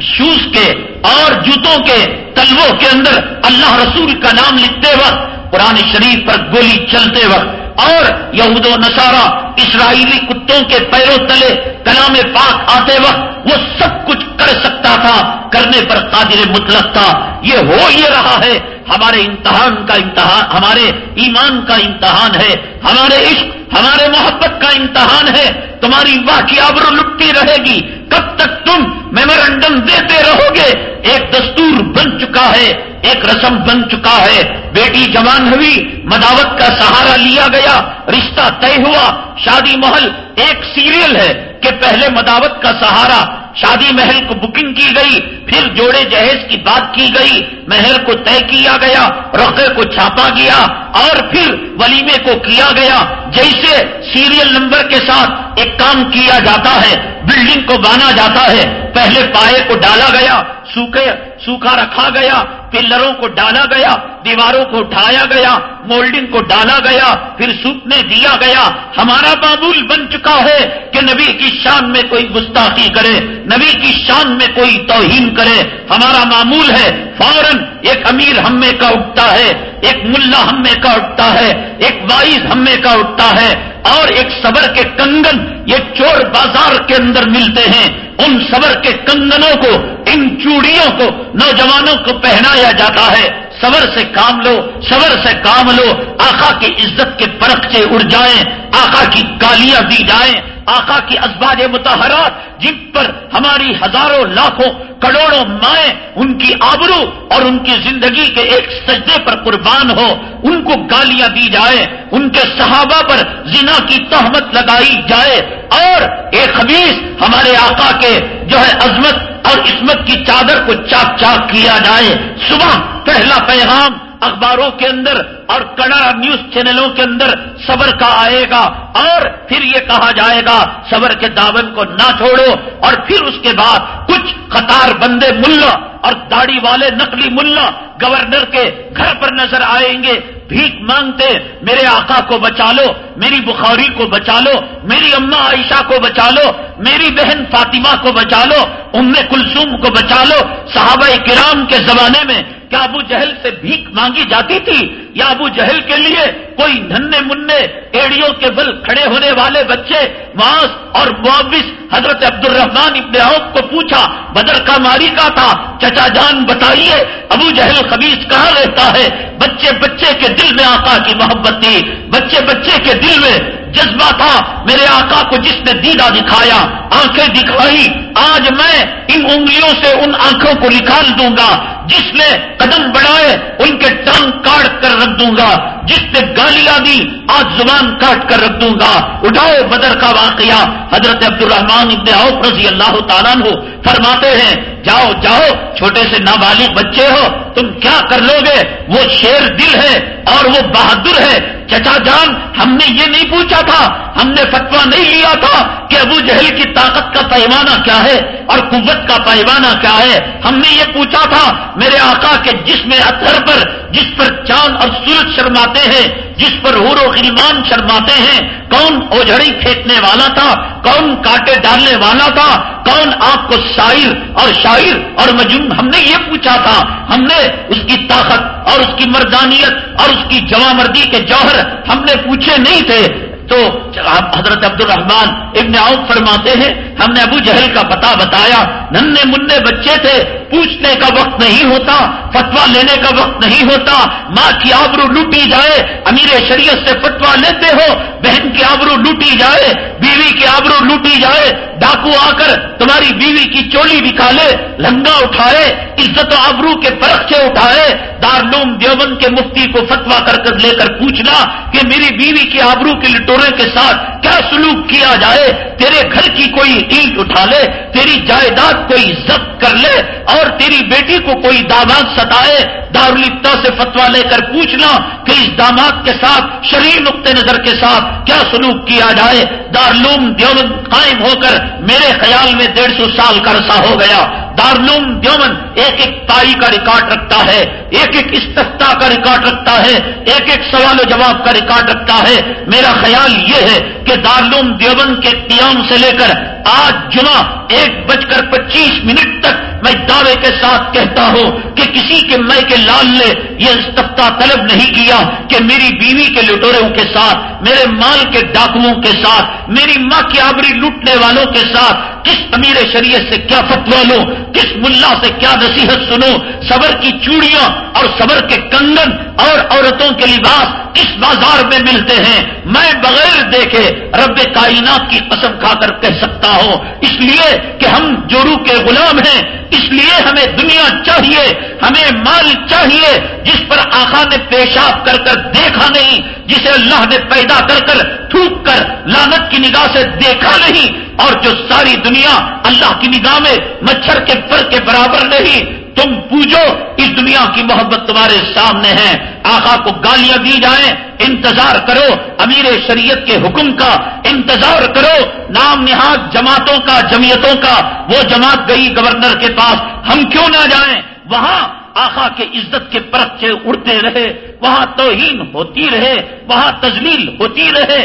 شوز کے اور جوتوں کے تلووں کے اندر اللہ رسول کا نام لکھتے وقت، قرآن شریف پر گولی چلتے وقت، اور یہود و نصارہ، اسرائیلی کتوں کے پیروں تلے کلام پاک آتے وقت، وہ سب کچھ کر سکتا تھا، کرنے پر قادر مطلق تھا۔ یہ ہو یہ رہا ہے، ہمارے امتحان کا امتحان، ہمارے ایمان کا امتحان ہے، ہمارے عشق، ہمارے محبت کا امتحان ہے۔ تمہاری واہ کی لٹتی رہے گی۔ کب تک تم میمورینڈم دیتے رہو گے؟ ایک دستور بن چکا ہے، ایک رسم بن چکا ہے۔ بیٹی جوان ہوئی، مداوت کا سہارا لیا گیا، رشتہ طے ہوا، شادی محل، ایک سیریل ہے کہ پہلے مداوت کا سہارا شادی محل کو بکنگ کی گئی، پھر جوڑے جہیز کی بات کی گئی، محل کو طے کیا گیا رقے کو چھاپا گیا، اور پھر ولیمے کو کیا گیا۔ جیسے سیریل نمبر کے ساتھ ایک کام کیا جاتا ہے بلڈنگ کو بانا جاتا ہے، پہلے پائے کو ڈالا گیا سوکھے، سوکھا رکھا گیا، پلروں کو ڈالا گیا، دیواروں کو اٹھایا گیا، مولڈنگ کو ڈالا گیا، پھر سوکھنے دیا گیا۔ ہمارا معمول بن چکا ہے کہ نبی کی شان میں کوئی گستاخی کرے، نبی کی شان میں کوئی توہین کرے۔ ہمارا معمول ہے، فوراً ایک امیر ہمیں کا اٹھتا ہے، ایک ملا ہمیں کا اٹھتا ہے، ایک وائز ہمیں کا اٹھتا ہے۔ اور ایک صبر کے کنگن یہ چور بازار کے اندر ملتے ہیں۔ ان صبر کے کنگنوں کو، ان چوڑیوں کو، نوجوانوں کو پہنایا جاتا ہے۔ صبر سے کام لو، صبر سے کام لو۔ آقا کی عزت کے پرخچے اڑ جائیں، آقا کی گالیاں دی جائیں۔ آقا کی ازباج متحرات جن پر ہماری ہزاروں، لاکھوں، کروڑوں مائیں ان کی آبرو اور ان کی زندگی کے ایک سجدے پر قربان ہو، ان کو گالیاں دی جائے ان کے صحابہ پر زنا کی تہمت لگائی جائے اور ایک خبیص ہمارے آقا کے جو ہے عظمت اور عصمت کی چادر کو چاک چاک کیا جائے۔ صبح پہلا پیغام اخباروں کے اندر اور کڑا نیوز چینلوں کے اندر صبر کا آئے گا اور پھر یہ کہا جائے گا، صبر کے داون کو نہ چھوڑو اور پھر اس کے بعد کچھ قطار بندے ملا اور داڑھی والے نقلی ملا گورنر کے گھر پر نظر آئیں گے، بھیک مانگتے، میرے آقا کو بچا لو میری بخاری کو بچا لو، میری اما عائشہ کو بچا لو، میری بہن فاطمہ کو بچا لو، ام کلثوم کو بچا لو۔ صحابہ کرام کے زمانے میں کیا ابو جہل سے بھیک مانگی جاتی تھی؟ یا ابو جہل کے لیے کوئی ننے منہ ایڑیوں کے بل کھڑے ہونے والے بچے ماس اور معاوث حضرت عبد الرحمان ابن عوف کو پوچھا، بدر کا ماری کا تھا؟ چچا جان بتائیے، ابو جہل خبیص کہاں رہتا ہے؟ بچے بچے کے دل میں آقا کی محبت تھی، بچے بچے کے دل میں جذبہ تھا میرے آقا کو جس نے دیدہ دکھایا، آنکھیں دکھائی، آج میں ان انگلیوں سے ان آنکھوں کو نکال دوں گا، جس نے قدم بڑھائے ان کے ٹانگ کاٹ کر رکھ دوں گا۔ جس نے گالیاں دی آج زبان کاٹ کر رکھ دوں گا۔ اٹھاؤ بدر کا واقعہ۔ حضرت عبد الرحمان ابن عوف رضی اللہ تعالیٰ ہو فرماتے ہیں، جاؤ جاؤ، چھوٹے سے نابالغ بچے ہو، تم کیا کر لو گے؟ وہ شیر دل ہے اور وہ بہادر ہے۔ چچا جان، ہم نے یہ نہیں پوچھا تھا، ہم نے فتوا نہیں لیا تھا کہ ابو جہل کی طاقت کا پیمانہ کیا ہے اور قوت کا پیمانہ کیا ہے۔ ہم نے یہ پوچھا تھا، میرے آقا کے جسم اطہر پر، جس پر چاند اور سورج شرماتے ہیں جس پر حور و غلمان شرماتے ہیں کون اوجھڑی پھینکنے والا تھا کون کاٹے ڈالنے والا تھا کون آپ کو شاعر اور شاعر اور مجنون ہم نے یہ پوچھا تھا ہم نے اس کی طاقت اور اس کی مردانیت اور اس کی جمع مردی کے جوہر ہم نے پوچھے نہیں تھے تو حضرت عبد الرحمان ابن عوف فرماتے ہیں، ہم نے ابو جہل کا پتا بتایا ننے منہ بچے تھے، پوچھنے کا وقت نہیں ہوتا فتوا لینے کا وقت نہیں ہوتا، ماں کی آبرو لوٹی جائے، امیر شریعت سے فتوا لیتے ہو، بہن کی آبرو لوٹی جائے، بیوی کی آبرو لوٹی جائے، ڈاکو آ کر تمہاری بیوی کی چولی نکالے لنگا اٹھائے، عزت و آبرو کے فرق سے اٹھائے، دارلوم دیوبند کے مفتی کو فتوا کر کر لے کر پوچھنا کہ میری بیوی کی آبرو کے لٹورے کے ساتھ کیا سلوک کیا جائے؟ تیرے گھر کی کوئی اینٹ اٹھا لے، تیری جائیداد کوئی ضبط کر لے اور تیری بیٹی کو کوئی داماد ستائے۔ دارالفتا سے فتوا لے کر پوچھنا کہ اس داماد کے ساتھ، شریر نقطۂ نظر کے ساتھ کیا سلوک کیا جائے؟ دارلوم دیوبند قائم ہو کر میرے خیال میں ڈیڑھ سو سال کا عرصہ ہو گیا۔ دارلوم دیوبند ایک ایک تائی کا ریکارڈ رکھتا ہے، ایک ایک استفتا کا ریکارڈ رکھتا ہے، ایک ایک سوال و جواب کا ریکارڈ رکھتا ہے۔ میرا خیال یہ ہے کہ دارلوم دیوبند کے قیام سے لے کر آج جمعہ ایک بج کر پچیس منٹ تک میں دعوے کے ساتھ کہتا ہوں کہ کسی کے میں کے لال نے یہ استفتا طلب نہیں کیا کہ میری بیوی کے لٹوروں کے ساتھ، میرے مال کے ڈاکوؤں کے ساتھ، میری ماں کی آبری لوٹنے والوں کے ساتھ کس امیر شریعت سے کیا فتوا لو کس ملا سے کیا نصیحت سنو صبر کی چوڑیاں اور صبر کے کنگن اور عورتوں کے لباس کس بازار میں ملتے ہیں؟ میں بغیر دیکھے رب کائنات کی قسم کھا کر کہہ سکتا ہوں اس لیے کہ ہم جورو کے غلام ہیں، اس لیے ہمیں دنیا چاہیے، ہمیں مال چاہیے، جس پر آخا نے پیشاب کر کر دیکھا نہیں، جسے اللہ نے پیدا کر کر تھوک کر لانت کی نگاہ سے دیکھا نہیں، اور جو ساری دنیا اللہ کی نگاہ میں مچھر کے پر کے برابر نہیں تم پوجو اس دنیا کی محبت تمہارے سامنے ہے۔ آقا کو گالیاں دی جائیں، انتظار کرو۔ امیر شریعت کے حکم کا انتظار کرو۔ نام نہاد جماعتوں کا، جمعیتوں کا۔ وہ جماعت گئی گورنر کے پاس، ہم کیوں نہ جائیں؟ وہاں آخا کے عزت کے پرچے اڑتے رہے، وہاں توہین ہوتی رہے، وہاں تزلیل ہوتی رہے۔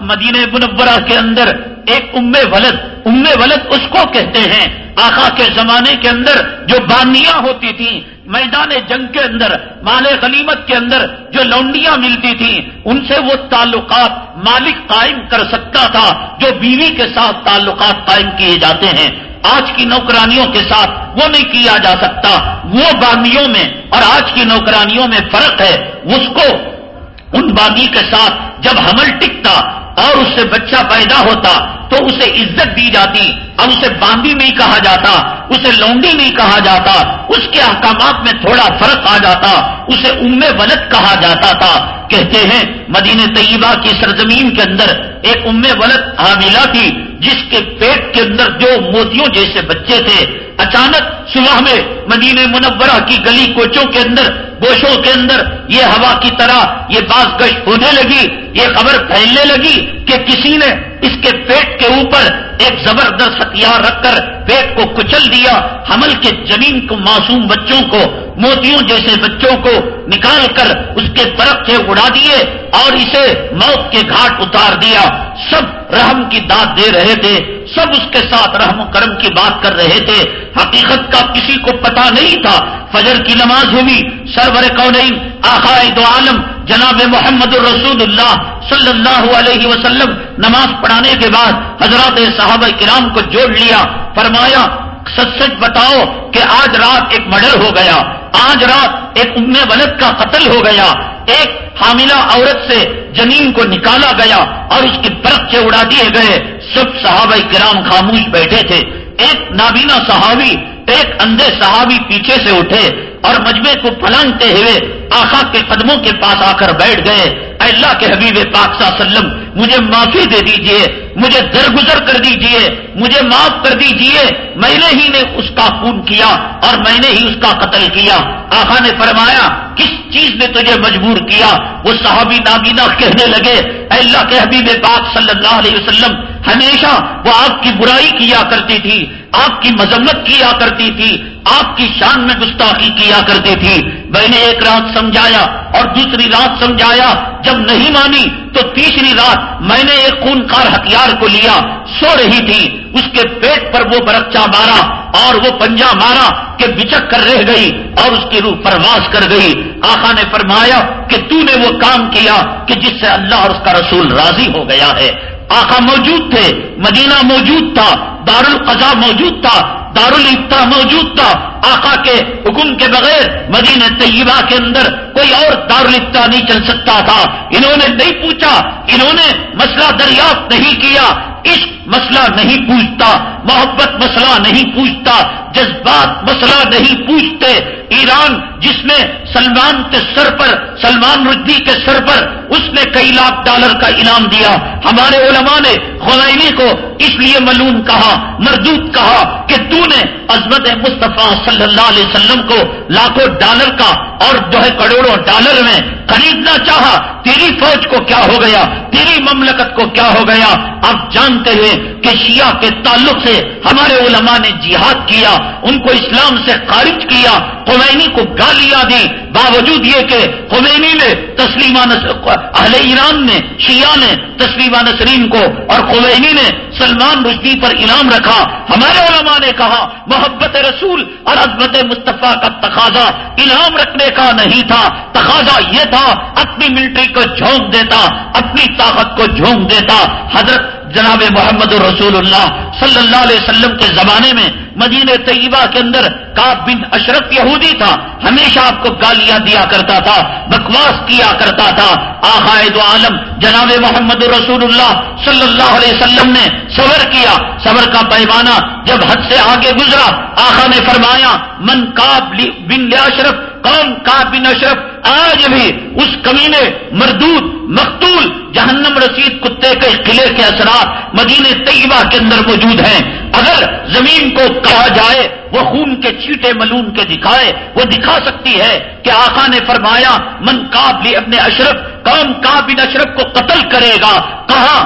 مدینہ منورہ کے اندر ایک ام ولد ام ولد اس کو کہتے ہیں آخا کے زمانے کے اندر جو بانیاں ہوتی تھیں، میدان جنگ کے اندر، مال غنیمت کے اندر جو لونڈیاں ملتی تھیں، ان سے وہ تعلقات مالک قائم کر سکتا تھا، جو بیوی کے ساتھ تعلقات قائم کیے جاتے ہیں۔ آج کی نوکرانیوں کے ساتھ وہ نہیں کیا جا سکتا۔ وہ باندیوں میں اور آج کی نوکرانیوں میں فرق ہے۔ اس کو ان باندی کے ساتھ جب حمل ٹکتا اور اس سے بچہ پیدا ہوتا تو اسے عزت دی جاتی اب اسے باندی نہیں کہا جاتا، اسے لونڈی نہیں کہا جاتا، اس کے احکامات میں تھوڑا فرق آ جاتا، اسے ام ولد کہا جاتا تھا۔ کہتے ہیں، مدینہ طیبہ کی سرزمین کے اندر ایک ام ولد حاملہ تھی جس کے پیٹ کے اندر جو موتیوں جیسے بچے تھے اچانک صبح میں مدینہ منورہ کی گلی کوچوں کے اندر، گوشوں کے اندر یہ ہوا کی طرح یہ باز گشت ہونے لگی، یہ خبر پھیلنے لگی کہ کسی نے اس کے پیٹ کے اوپر ایک زبردست ہتھیار رکھ کر پیٹ کو کچل دیا، حمل کے زمین کو، معصوم بچوں کو، موتیوں جیسے بچوں کو نکال کر اس کے طرف سے اڑا دیے اور اسے موت کے گھاٹ اتار دیا۔ سب رحم کی داد دے رہے تھے، سب اس کے ساتھ رحم و کرم کی بات کر رہے تھے۔ حقیقت کا کسی کو پتا نہیں تھا۔ فجر کی نماز ہوئی، سرور کو نہیں دو عالم، جناب محمد الرسول اللہ صلی اللہ علیہ وسلم، نماز پڑھانے کے بعد حضرات صحابہ کرام کو جوڑ لیا۔ فرمایا، سچ سچ بتاؤ کہ آج رات ایک مرڈر ہو گیا۔ آج رات ایک ام ولد کا قتل ہو گیا۔ ایک حاملہ عورت سے جنین کو نکالا گیا اور اس کی برق سے اڑا دیے گئے سب صحابہ کرام خاموش بیٹھے تھے۔ ایک نابینا صحابی ایک اندھے صحابی پیچھے سے اٹھے اور مجمے کو پلانگتے ہوئے آخا کے قدموں کے پاس آ کر بیٹھ گئے۔ اے اللہ کے حبیب پاک صلی اللہ علیہ وسلم، مجھے معافی دے دیجیے، مجھے درگزر کر دیجیے، مجھے معاف کر دیجیے، میں نے ہی نے اس کا خون کیا اور میں نے ہی اس کا قتل کیا۔ آخا نے فرمایا، کس چیز نے تجھے مجبور کیا؟ وہ صحابی نابینا کہنے لگے، اے اللہ کے حبیب پاک صلی اللہ علیہ وسلم، ہمیشہ وہ آپ کی برائی کیا کرتی تھی، آپ کی مذمت کیا کرتی تھی آپ کی شان میں گستاخی کیا کرتی تھی۔ میں نے ایک رات سمجھایا اور دوسری رات سمجھایا۔ جب نہیں مانی تو تیسری رات میں نے ایک خون کار ہتھیار کو لیا، سو رہی تھی۔ اس کے پیٹ پر وہ برچہ مارا اور وہ پنجا مارا کہ بچک کر رہ گئی اور اس کی روح پرواز کر گئی۔ آخا نے فرمایا کہ تو نے وہ کام کیا کہ جس سے اللہ اور اس کا رسول راضی ہو گیا ہے۔ آقا موجود تھے، مدینہ موجود تھا دار القضا موجود تھا۔ دار موجود تھا۔ آقا کے حکم کے بغیر مدینہ طیبہ کے اندر کوئی اور دارالفتا نہیں چل سکتا تھا۔ انہوں نے نہیں پوچھا، انہوں نے مسئلہ دریافت نہیں کیا۔ عشق مسئلہ نہیں پوچھتا، محبت مسئلہ نہیں پوچھتا، جذبات مسئلہ نہیں پوچھتے۔ ایران جس میں سلمان کے سر پر، سلمان ردی کے سر پر اس نے کئی لاکھ ڈالر کا انعام دیا۔ ہمارے علماء نے خمینی کو اس لیے ملون کہا، مردود کہا کہ تو نے عظمت مصطفیٰ صلی اللہ علیہ وسلم کو لاکھوں ڈالر کا اور جو ہے کروڑوں ڈالر میں خریدنا چاہا، تیری فوج کو کیا ہو گیا؟ تیری مملکت کو کیا ہو گیا؟ آپ جانتے ہیں کہ شیعہ کے تعلق سے ہمارے علماء نے جہاد کیا، ان کو اسلام سے خارج کیا، خمینی کو گالیاں دی باوجود یہ کہ خمینی نے تسلیمہ اہل ایران نے، شیعہ نے تسلیمہ نسرین کو اور خمینی نے سلمان رشدی پر انعام رکھا۔ ہمارے علماء نے کہا، محبت رسول اور عظمت مصطفیٰ کا تقاضا انعام رکھنے کا نہیں تھا، تقاضا یہ تھا، اپنی ملٹری کو جھونک دیتا، اپنی طاقت کو جھونک دیتا۔ حضرت جناب محمد رسول اللہ صلی اللہ علیہ وسلم کے زمانے میں مدینہ طیبہ کے اندر کاب بن اشرف یہودی تھا، ہمیشہ آپ کو گالیاں دیا کرتا تھا، بکواس کیا کرتا تھا۔ آخائد عالم، جناب محمد رسول اللہ صلی اللہ علیہ وسلم نے صبر کیا۔ صبر کا پیمانہ جب حد سے آگے گزرا آخا نے فرمایا، من کاب بن اشرف کون کاب بن اشرف، آج بھی اس کمینے مردود، مقتول جہنم رسید کتے کے قلعے کے اثرات مدینہ طیبہ کے اندر موجود ہیں۔ اگر زمین کو کہا جائے، وہ خون کے چیٹے ملون کے دکھائے، وہ دکھا سکتی ہے کہ آقا نے فرمایا، من کابلی اپنے اشرف، کون کا بن اشرف کو قتل کرے گا؟ کہاں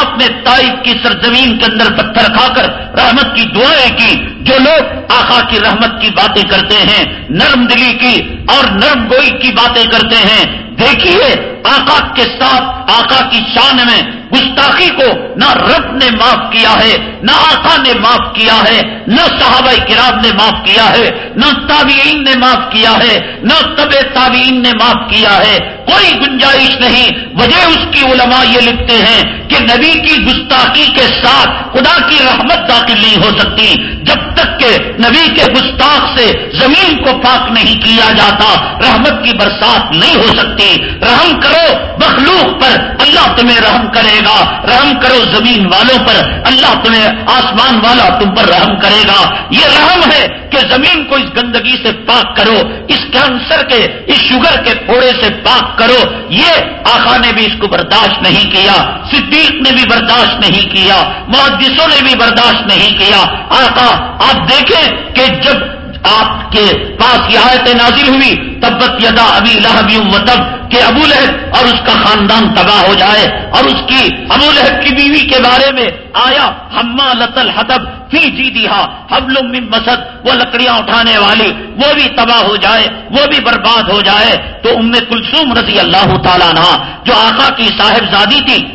آپ نے تائف کی سرزمین کے اندر پتھر کھا کر رحمت کی دعائیں کی۔ جو لوگ آقا کی رحمت کی باتیں کرتے ہیں، نرم دلی کی اور نرم گوئی کی باتیں کرتے ہیں، دیکھیے آقا کے ساتھ آقا کی شان میں گستاخی کو نہ رب نے معاف کیا ہے، نہ آقا نے معاف کیا ہے، نہ صحابہ کرام نے معاف کیا ہے، نہ تابعین نے معاف کیا ہے، نہ طب تابعین نے معاف کیا ہے۔ کوئی گنجائش نہیں۔ وجہ اس کی علماء یہ لکھتے ہیں کہ نبی کی گستاخی کے ساتھ خدا کی رحمت داخل نہیں ہو سکتی، جب تک کہ نبی کے گستاخ سے زمین کو پاک نہیں کیا جاتا، رحمت کی برسات نہیں ہو سکتی۔ رحم کرو مخلوق پر اللہ تمہیں رحم کرے گا رحم کرو زمین والوں پر اللہ تمہیں آسمان والا تم پر رحم کرے گا یہ رحم ہے کہ زمین کو اس گندگی سے پاک کرو اس کینسر کے اس شوگر کے پھوڑے سے پاک کرو یہ آخا نے بھی اس کو برداشت نہیں کیا صدیق نے بھی برداشت نہیں کیا محدثوں نے بھی برداشت نہیں کیا آقا آپ دیکھیں کہ جب آپ کے پاس یہ آیت نازل ہوئی، تبت یدا ابھی لہبی متب کہ ابو لہب اور اس کا خاندان تباہ ہو جائے اور اس کی ابو لہب کی بیوی کے بارے میں آیا ہما لتل حتب فی جی دیا ہم لوگ مسد، وہ لکڑیاں اٹھانے والی، وہ بھی تباہ ہو جائے، وہ بھی برباد ہو جائے۔ تو ام کلثوم رضی اللہ تعالیٰ نہ جو آقا کی صاحب زادی تھی،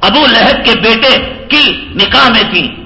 ابو لہب کے بیٹے کی نکاح میں تھی۔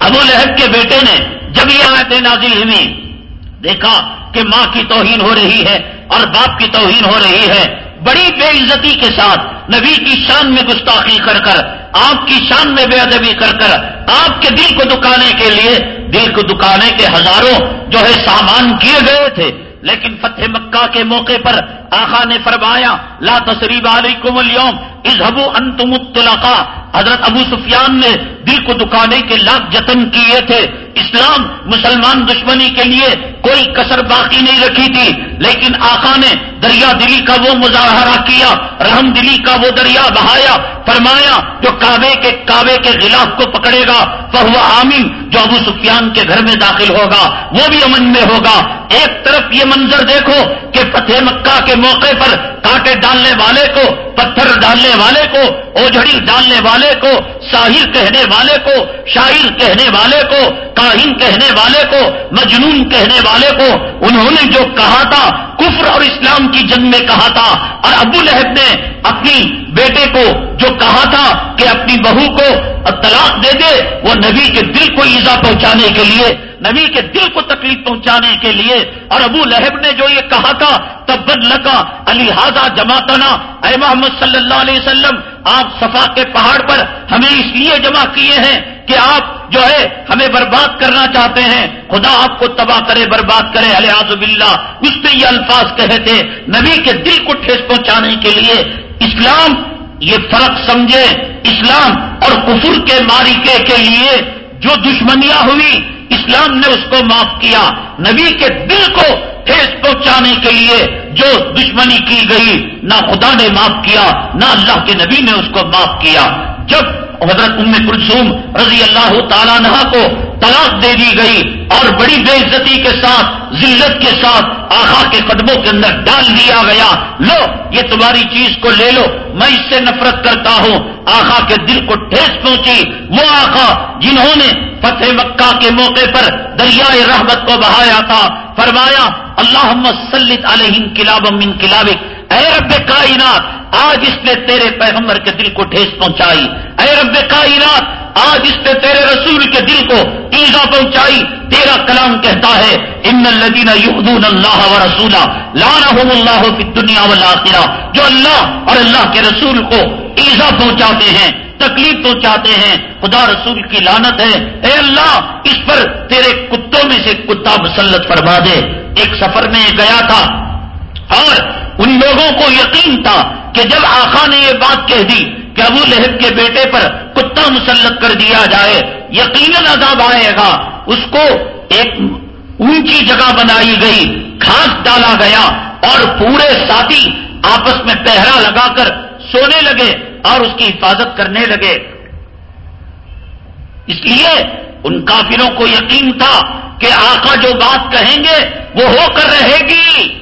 ابو لہب کے بیٹے نے جب یہ آیتیں نازل ہوئی دیکھا کہ ماں کی توہین ہو رہی ہے اور باپ کی توہین ہو رہی ہے، بڑی بے عزتی کے ساتھ نبی کی شان میں گستاخی کر کر، آپ کی شان میں بے ادبی کر کر، آپ کے دل کو دکانے کے لیے، دل کو دکانے کے ہزاروں جو ہے سامان کیے گئے تھے۔ لیکن فتح مکہ کے موقع پر آخا نے فرمایا، لا تصریب علیکم اليوم، اذهبوا انتم الطلقاء۔ حضرت ابو سفیان نے دل کو دکانے کے لاکھ جتن کیے تھے۔ اسلام مسلمان دشمنی کے لیے کوئی کسر باقی نہیں رکھی تھی، لیکن آقا نے دریا دلی کا وہ مظاہرہ کیا، رحم دلی کا وہ دریا بہایا، فرمایا، جو کعبے کے کعبے کے خلاف کو پکڑے گا وہ عامن جو ابو سفیان کے گھر میں داخل ہوگا، وہ بھی امن میں ہوگا۔ ایک طرف یہ منظر دیکھو کہ فتح مکہ کے موقع پر کانٹے ڈالنے والے کو، پتھر ڈالنے والے کو، اوجھڑی ڈالنے والے کو، ساحر کہنے والے کو، شاعر کہنے والے کو، کاہن کہنے والے کو، مجنون کہنے والے کو، انہوں نے جو کہا تھا، کفر اور اسلام کی جنگ میں کہا تھا، اور ابو لہب نے اپنی بیٹے کو جو کہا تھا کہ اپنی بہو کو طلاق دے دے، وہ نبی کے دل کو ایزا پہنچانے کے لیے، نبی کے دل کو تکلیف پہنچانے کے لیے۔ اور ابو لہب نے جو یہ کہا تھا تب لگا علی حاضہ جماعتنا اے محمد صلی اللہ علیہ وسلم، آپ صفا کے پہاڑ پر ہمیں اس لیے جمع کیے ہیں کہ آپ جو ہے ہمیں برباد کرنا چاہتے ہیں۔ خدا آپ کو تباہ کرے، برباد کرے۔ علیہ باللہ، اس نے یہ الفاظ کہے تھے، نبی کے دل کو ٹھیس پہنچانے کے لیے۔ اسلام یہ فرق سمجھے، اسلام اور کفر کے مارکے کے لیے جو دشمنیاں ہوئی، اسلام نے اس کو معاف کیا۔ نبی کے دل کو ٹھیس پہنچانے کے لیے جو دشمنی کی گئی، نہ خدا نے معاف کیا، نہ اللہ کے نبی نے اس کو معاف کیا۔ جب حضرت ام کلثوم رضی اللہ تعالیٰ نہ کو طلاق دے دی گئی اور بڑی بے عزتی کے ساتھ، ذلت کے ساتھ آخا کے قدموں کے اندر ڈال دیا گیا۔ لو، یہ تمہاری چیز کو لے لو، میں اس سے نفرت کرتا ہوں۔ آخا کے دل کو ٹھیس پہنچی۔ وہ آخا جنہوں نے فتح مکہ کے موقع پر دریائے رحمت کو بہایا تھا، فرمایا اللہ مسلط علیہ کلاب من کلابک اے رب کائنات، آج اس نے تیرے پیغمبر کے دل کو ٹھیس پہنچائی۔ اے رب کائنات، آج اس نے تیرے رسول کے دل کو ایزا پہنچائی۔ تیرا کلام کہتا ہے، ان الدین یحدون اللہ و رسولہ لانا اللہ فی دنیا والا جو اللہ اور اللہ کے رسول کو ایزا پہنچاتے ہیں، تکلیف پہنچاتے ہیں، خدا رسول کی لانت ہے۔ اے اللہ، اس پر تیرے کتوں میں سے کتا مسلط فرما دے۔ ایک سفر میں گیا تھا اور ان لوگوں کو یقین تھا کہ جب آخا نے یہ بات کہہ دی کہ ابو لہب کے بیٹے پر کتا مسلط کر دیا جائے، یقیناً عذاب آئے گا، اس کو ایک اونچی جگہ بنائی گئی، گھاس ڈالا گیا اور پورے ساتھی آپس میں پہرا لگا کر سونے لگے اور اس کی حفاظت کرنے لگے۔ اس لیے ان کافروں کو یقین تھا کہ آقا جو بات کہیں گے وہ ہو کر رہے گی۔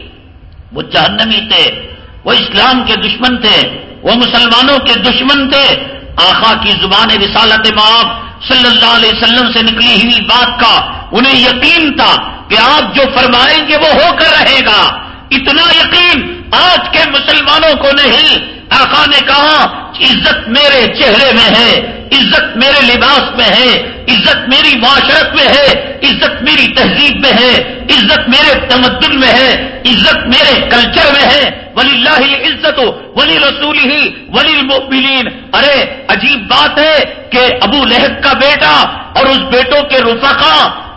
وہ جہنمی تھے، وہ اسلام کے دشمن تھے، وہ مسلمانوں کے دشمن تھے۔ آخا کی زبان رسالت معاف صلی اللہ علیہ وسلم سے نکلی ہوئی بات کا انہیں یقین تھا کہ آپ جو فرمائیں گے وہ ہو کر رہے گا۔ اتنا یقین آج کے مسلمانوں کو نہیں۔ آقا نے کہا عزت میرے چہرے میں ہے، عزت میرے لباس میں ہے، عزت میری معاشرت میں ہے، عزت میری تہذیب میں ہے، عزت میرے تمدن میں ہے، عزت میرے کلچر میں ہے۔ ولی اللہ عزت ولی رسول ہی ولی المؤمنین ارے، عجیب بات ہے کہ ابو لہب کا بیٹا اور اس بیٹوں کے رفقا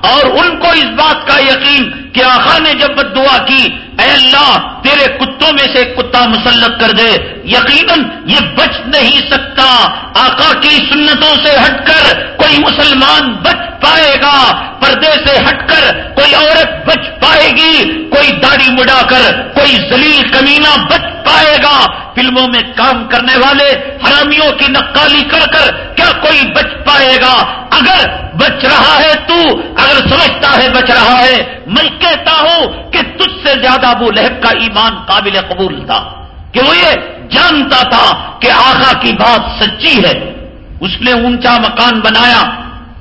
اور ان کو اس بات کا یقین کہ آخا نے جب بد دعا کی، اے اللہ تیرے کتوں میں سے کتا مسلط کر دے۔ یقیناً یہ بچ نہیں سکتا۔ آقا کی سنتوں سے ہٹ کر کوئی مسلمان بچ پائے گا۔ پردے سے ہٹ کر کوئی عورت بچ پائے گی۔ کوئی داڑھی مڈا کر کوئی زلیل کمینہ بچ پائے گا۔ فلموں میں کام کرنے والے، حرامیوں کی نقالی کر کر کیا کوئی بچ پائے گا؟ اگر بچ رہا ہے تو، اگر سمجھتا ہے بچ رہا ہے میں کہتا ہوں کہ تجھ سے زیادہ ابو لہب کا ایمان قابل قبول تھا کہ وہ یہ جانتا تھا کہ آخا کی بات سچی ہے۔ اس نے اونچا مکان بنایا،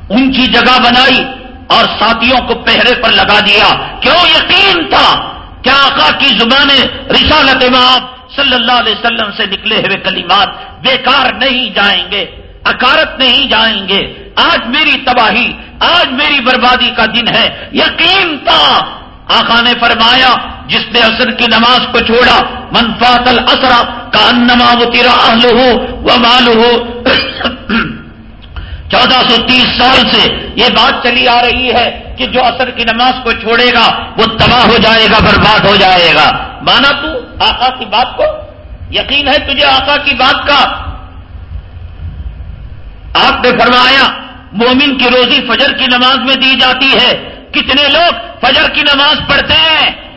اونچی جگہ بنائی اور ساتھیوں کو پہرے پر لگا دیا۔ کیوں یقین تھا کیا آقا کی زبانیں رسالت امام صلی اللہ علیہ وسلم سے نکلے ہوئے کلمات بیکار نہیں جائیں گے، اکارت نہیں جائیں گے۔ آج میری تباہی، آج میری بربادی کا دن ہے۔ یقین تھا آقا نے فرمایا، جس نے اثر کی نماز کو چھوڑا منفاط السرا کا انما وہ تیرا اہل ہو وہ مال ہو <coughs> چودہ سو تیس سال سے یہ بات چلی آ رہی ہے کہ جو اثر کی نماز کو چھوڑے گا، وہ تباہ ہو جائے گا، برباد ہو جائے گا۔ مانا تو آقا کی بات کو؟ یقین ہے تجھے آقا کی بات کا؟ آپ نے فرمایا، مومن کی روزی فجر کی نماز میں دی جاتی ہے۔ کتنے لوگ فجر کی نماز پڑھتے ہیں؟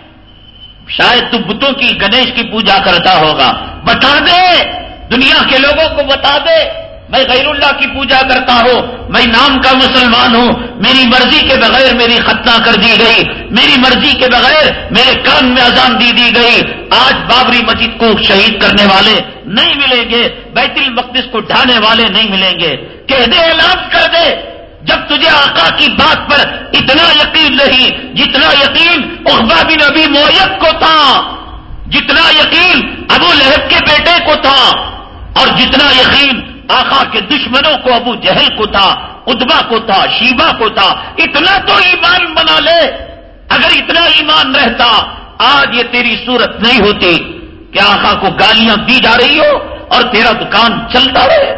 شاید تو بتوں کی گنیش کی پوجا کرتا ہوگا۔ بتا دے۔ دنیا کے لوگوں کو بتا دے۔ میں غیر اللہ کی پوجا کرتا ہوں۔ میں نام کا مسلمان ہوں۔ میری مرضی کے بغیر میری ختنہ کر دی گئی۔ میری مرضی کے بغیر میرے کان میں اذان دی دی گئی۔ آج بابری مسجد کو شہید کرنے والے نہیں ملیں گے۔ بیت المقدس کو ڈھانے والے نہیں ملیں گے۔ کہہ دے، اعلان کر دے۔ جب تجھے آقا کی بات پر اتنا یقین نہیں، جتنا یقین اخبا بن ابھی مویت کو تھا، جتنا یقین ابو لہب کے بیٹے کو تھا، اور جتنا یقین آقا کے دشمنوں کو، ابو جہل کو تھا، ادبا کو تھا شیبا کو تھا، اتنا تو ایمان بنا لے۔ اگر اتنا ایمان رہتا، آج یہ تیری صورت نہیں ہوتی کہ آقا کو گالیاں دی جا رہی ہو اور تیرا دکان چلتا رہے۔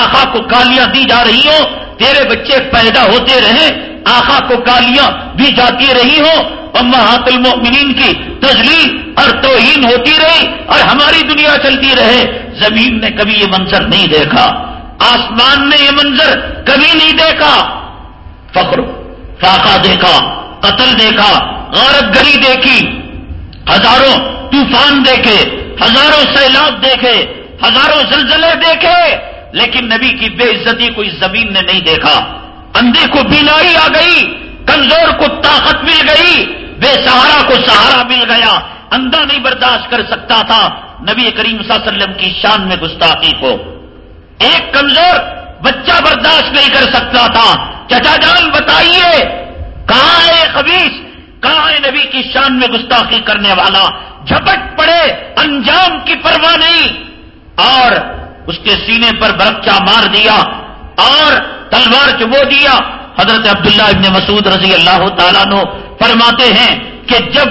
آقا کو گالیاں دی جا رہی ہو تیرے بچے پیدا ہوتے رہے آخا کو گالیاں دی جاتی رہی ہو اما ہات المؤمنین کی تجلیل اور توہین ہوتی رہی اور ہماری دنیا چلتی رہے۔ زمین نے کبھی یہ منظر نہیں دیکھا، آسمان نے یہ منظر کبھی نہیں دیکھا۔ فخر، فاقہ دیکھا، قتل دیکھا، غارت گری دیکھی۔ ہزاروں طوفان دیکھے، ہزاروں سیلاب دیکھے، ہزاروں زلزلے دیکھے۔ لیکن نبی کی بے عزتی کو اس زمین نے نہیں دیکھا۔ اندھے کو بینائی آ گئی، کمزور کو طاقت مل گئی، بے سہارا کو سہارا مل گیا۔ اندھا نہیں برداشت کر سکتا تھا۔ نبی کریم صلی اللہ علیہ وسلم کی شان میں گستاخی کو۔ ایک کمزور بچہ برداشت نہیں کر سکتا تھا۔ چچا جان، بتائیے، کہاں ہے خبیص؟ کہاں ہے نبی کی شان میں گستاخی کرنے والا؟ جھپٹ پڑے، انجام کی پرواہ نہیں۔ اور اس کے سینے پر برقچہ مار دیا اور تلوار چبو دیا۔ حضرت عبداللہ ابن مسعود رضی اللہ تعالیٰ نو فرماتے ہیں کہ جب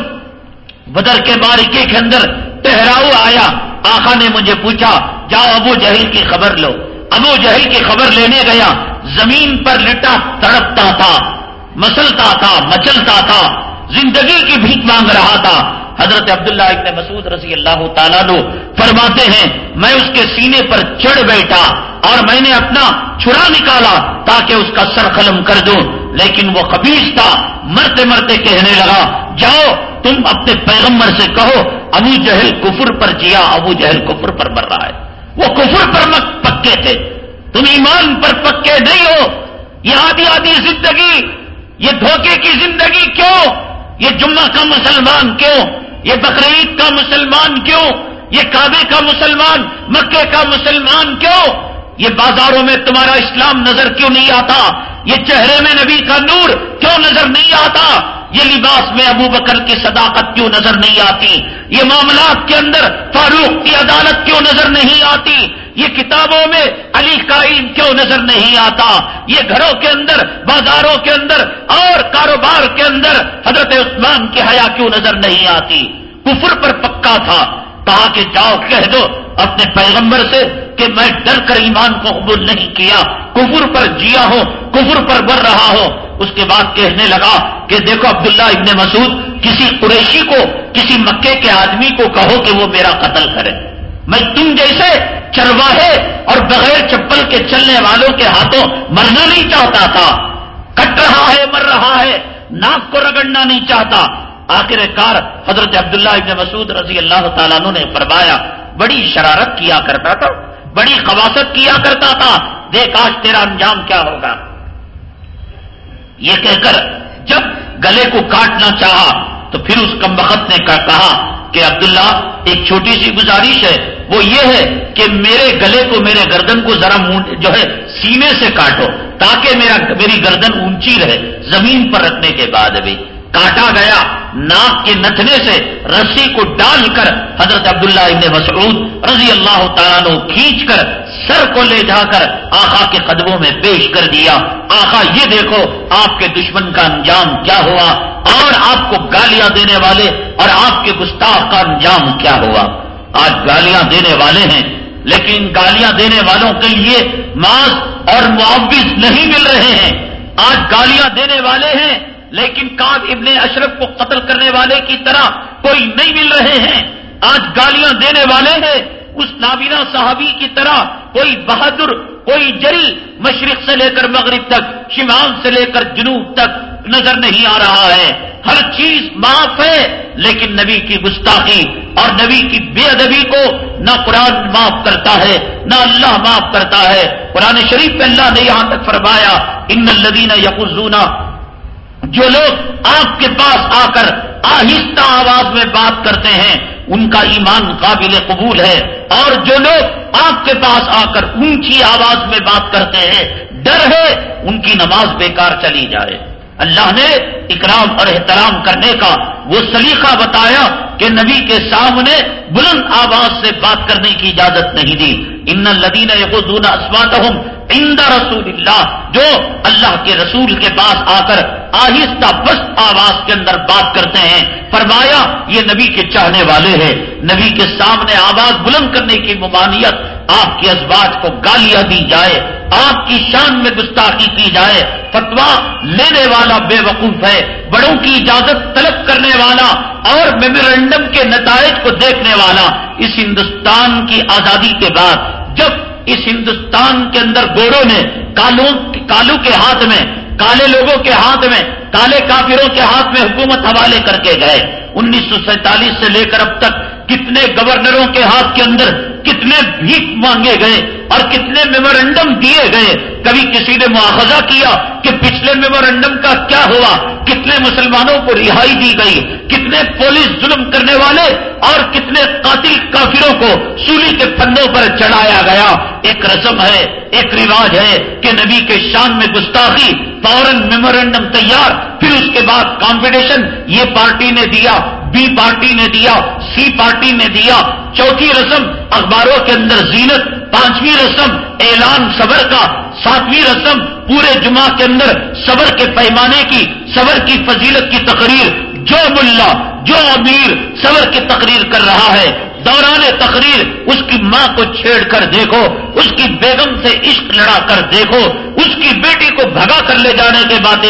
بدر کے باریکے کے اندر ٹہراؤ آیا آخا نے مجھے پوچھا، جاؤ ابو جہل کی خبر لو۔ ابو جہل کی خبر لینے گیا، زمین پر لٹا، تڑپتا تھا، مسلتا تھا، مچلتا تھا۔ زندگی کی بھیک مانگ رہا تھا۔ حضرت عبداللہ ابن مسعود رضی اللہ تعالیٰ لو فرماتے ہیں، میں اس کے سینے پر چڑھ بیٹھا اور میں نے اپنا چھڑا نکالا تاکہ اس کا سر قلم کر دوں۔ لیکن وہ قبیص تھا، مرتے مرتے کہنے لگا، جاؤ، تم اپنے پیغمبر سے کہو، ابو جہل کفر پر جیا، ابو جہل کفر پر مر رہا ہے۔ وہ کفر پر مت پکے تھے۔ تم ایمان پر پکے نہیں ہو۔ یہ آدھی آدھی زندگی، یہ دھوکے کی زندگی کیوں؟ یہ جمعہ کا مسلمان کیوں؟ یہ بقرعید کا مسلمان کیوں؟ یہ کعبے کا مسلمان، مکے کا مسلمان کیوں؟ یہ بازاروں میں تمہارا اسلام نظر کیوں نہیں آتا؟ یہ چہرے میں نبی کا نور کیوں نظر نہیں آتا؟ یہ لباس میں ابو بکر کی صداقت کیوں نظر نہیں آتی؟ یہ معاملات کے اندر فاروق کی عدالت کیوں نظر نہیں آتی؟ یہ کتابوں میں علی قائم کیوں نظر نہیں آتا؟ یہ گھروں کے اندر، بازاروں کے اندر اور کاروبار کے اندر حضرت عثمان کی حیا کیوں نظر نہیں آتی؟ کفر پر پکا تھا۔ کہا کہ جاؤ، کہہ دو اپنے پیغمبر سے کہ میں ڈر کر ایمان کو قبول نہیں کیا۔ کفر پر جیا ہو کفر پر بڑھ رہا ہو اس کے بعد کہنے لگا کہ دیکھو عبداللہ ابن مسعود، کسی قریشی کو، کسی مکے کے آدمی کو کہو کہ وہ میرا قتل کرے۔ میں تم جیسے چرواہے اور بغیر چپل کے چلنے والوں کے ہاتھوں مرنا نہیں چاہتا تھا۔ کٹ رہا ہے، مر رہا ہے۔ ناک کو رگڑنا نہیں چاہتا۔ آخر کار حضرت عبداللہ ابن مسعود رضی اللہ تعالیٰ نے فرمایا، بڑی شرارت کیا کرتا تھا، بڑی خواصت کیا کرتا تھا۔ دیکھ، آج تیرا انجام کیا ہوگا۔ یہ کہہ کر جب گلے کو کاٹنا چاہا تو پھر اس کم وقت نے کہا کہ عبداللہ، ایک چھوٹی سی گزارش ہے۔ وہ یہ ہے کہ میرے گلے کو، میرے گردن کو ذرا جو ہے، سینے سے کاٹو تاکہ میرا میری گردن اونچی رہے، زمین پر رکھنے کے بعد ابھی کاٹا گیا ناک کے نتنے سے رسی کو ڈال کر حضرت عبداللہ ابن مسعود رضی اللہ تعالیٰ نے کھینچ کر سر کو لے جا کر آخا کے قدموں میں پیش کر دیا۔ آخا یہ دیکھو آپ کے دشمن کا انجام کیا ہوا اور آپ کو گالیاں دینے والے اور آپ کے گستاخ کا انجام کیا ہوا۔ آج گالیاں دینے والے ہیں، لیکن گالیاں دینے والوں کے لیے ماس اور معاوض نہیں مل رہے ہیں۔ آج گالیاں دینے والے ہیں لیکن کاب ابن اشرف کو قتل کرنے والے کی طرح کوئی نہیں مل رہے ہیں۔ آج گالیاں دینے والے ہیں۔ اس نابینا صحابی کی طرح کوئی بہادر، کوئی جری مشرق سے لے کر مغرب تک، شمال سے لے کر جنوب تک نظر نہیں آ رہا ہے۔ ہر چیز معاف ہے، لیکن نبی کی گستاخی اور نبی کی بے ادبی کو نہ قرآن معاف کرتا ہے، نہ اللہ معاف کرتا ہے۔ قرآن شریف پہ اللہ نے یہاں تک فرمایا، ان الدین یقونا جو لوگ آپ کے پاس آ کر آہستہ آواز میں بات کرتے ہیں، ان کا ایمان قابل قبول ہے۔ اور جو لوگ آپ کے پاس آ کر اونچی آواز میں بات کرتے ہیں، ڈر ہے، ان کی نماز بیکار چلی جائے۔ اللہ نے اکرام اور احترام کرنے کا وہ سلیقہ بتایا کہ نبی کے سامنے بلند آواز سے بات کرنے کی اجازت نہیں دی۔ ان لدین یقین اسمات ہوں رسول اللہ، جو اللہ کے رسول کے پاس آ کر آہستہ بست آواز کے اندر بات کرتے ہیں۔ فرمایا، یہ نبی کے چاہنے والے ہیں۔ نبی کے سامنے آواز بلند کرنے کی ممانعت آپ کے ازواج کو گالیاں دی جائے، آپ کی شان میں گستاخی کی جائے۔ فتوا لینے والا بے وقوف ہے، بڑوں کی اجازت طلب کرنے والا اور میمورینڈم کے نتائج کو دیکھنے والا اس ہندوستان کی آزادی کے بعد، جب اس ہندوستان کے اندر گوروں نے کالو کالو کے ہاتھ میں، کالے لوگوں کے ہاتھ میں، کالے کافروں کے ہاتھ میں حکومت حوالے کر کے گئے۔ انیس سو سینتالیس سے لے کر اب تک کتنے گورنروں کے ہاتھ کے اندر کتنے بھیک مانگے گئے۔ اور کتنے میمورینڈم دیے گئے؟ کبھی کسی نے مواخذہ کیا کہ پچھلے میمورینڈم کا کیا ہوا؟ کتنے مسلمانوں کو رہائی دی گئی؟ کتنے پولیس ظلم کرنے والے اور کتنے قاتل کافروں کو سولی کے پنوں پر چڑھایا گیا؟ ایک رسم ہے، ایک رواج ہے کہ نبی کے شان میں گستاخی، فوراً میمورینڈم تیار، پھر اس کے بعد کمپٹیشن یہ پارٹی نے دیا۔ بی پارٹی نے دیا، سی پارٹی نے دیا، چوتھی رسم اخباروں کے اندر زینت، پانچویں رسم اعلان صبر کا، ساتویں رسم پورے جمعہ کے اندر صبر کے پیمانے کی، صبر کی فضیلت کی تقریر، جو ملا، جو امیر صبر کی تقریر کر رہا ہے۔ دوران تقریر، اس کی ماں کو چھیڑ کر دیکھو، اس کی بیگم سے عشق لڑا کر دیکھو، اس کی بیٹی کو بھگا کر لے جانے کے بعد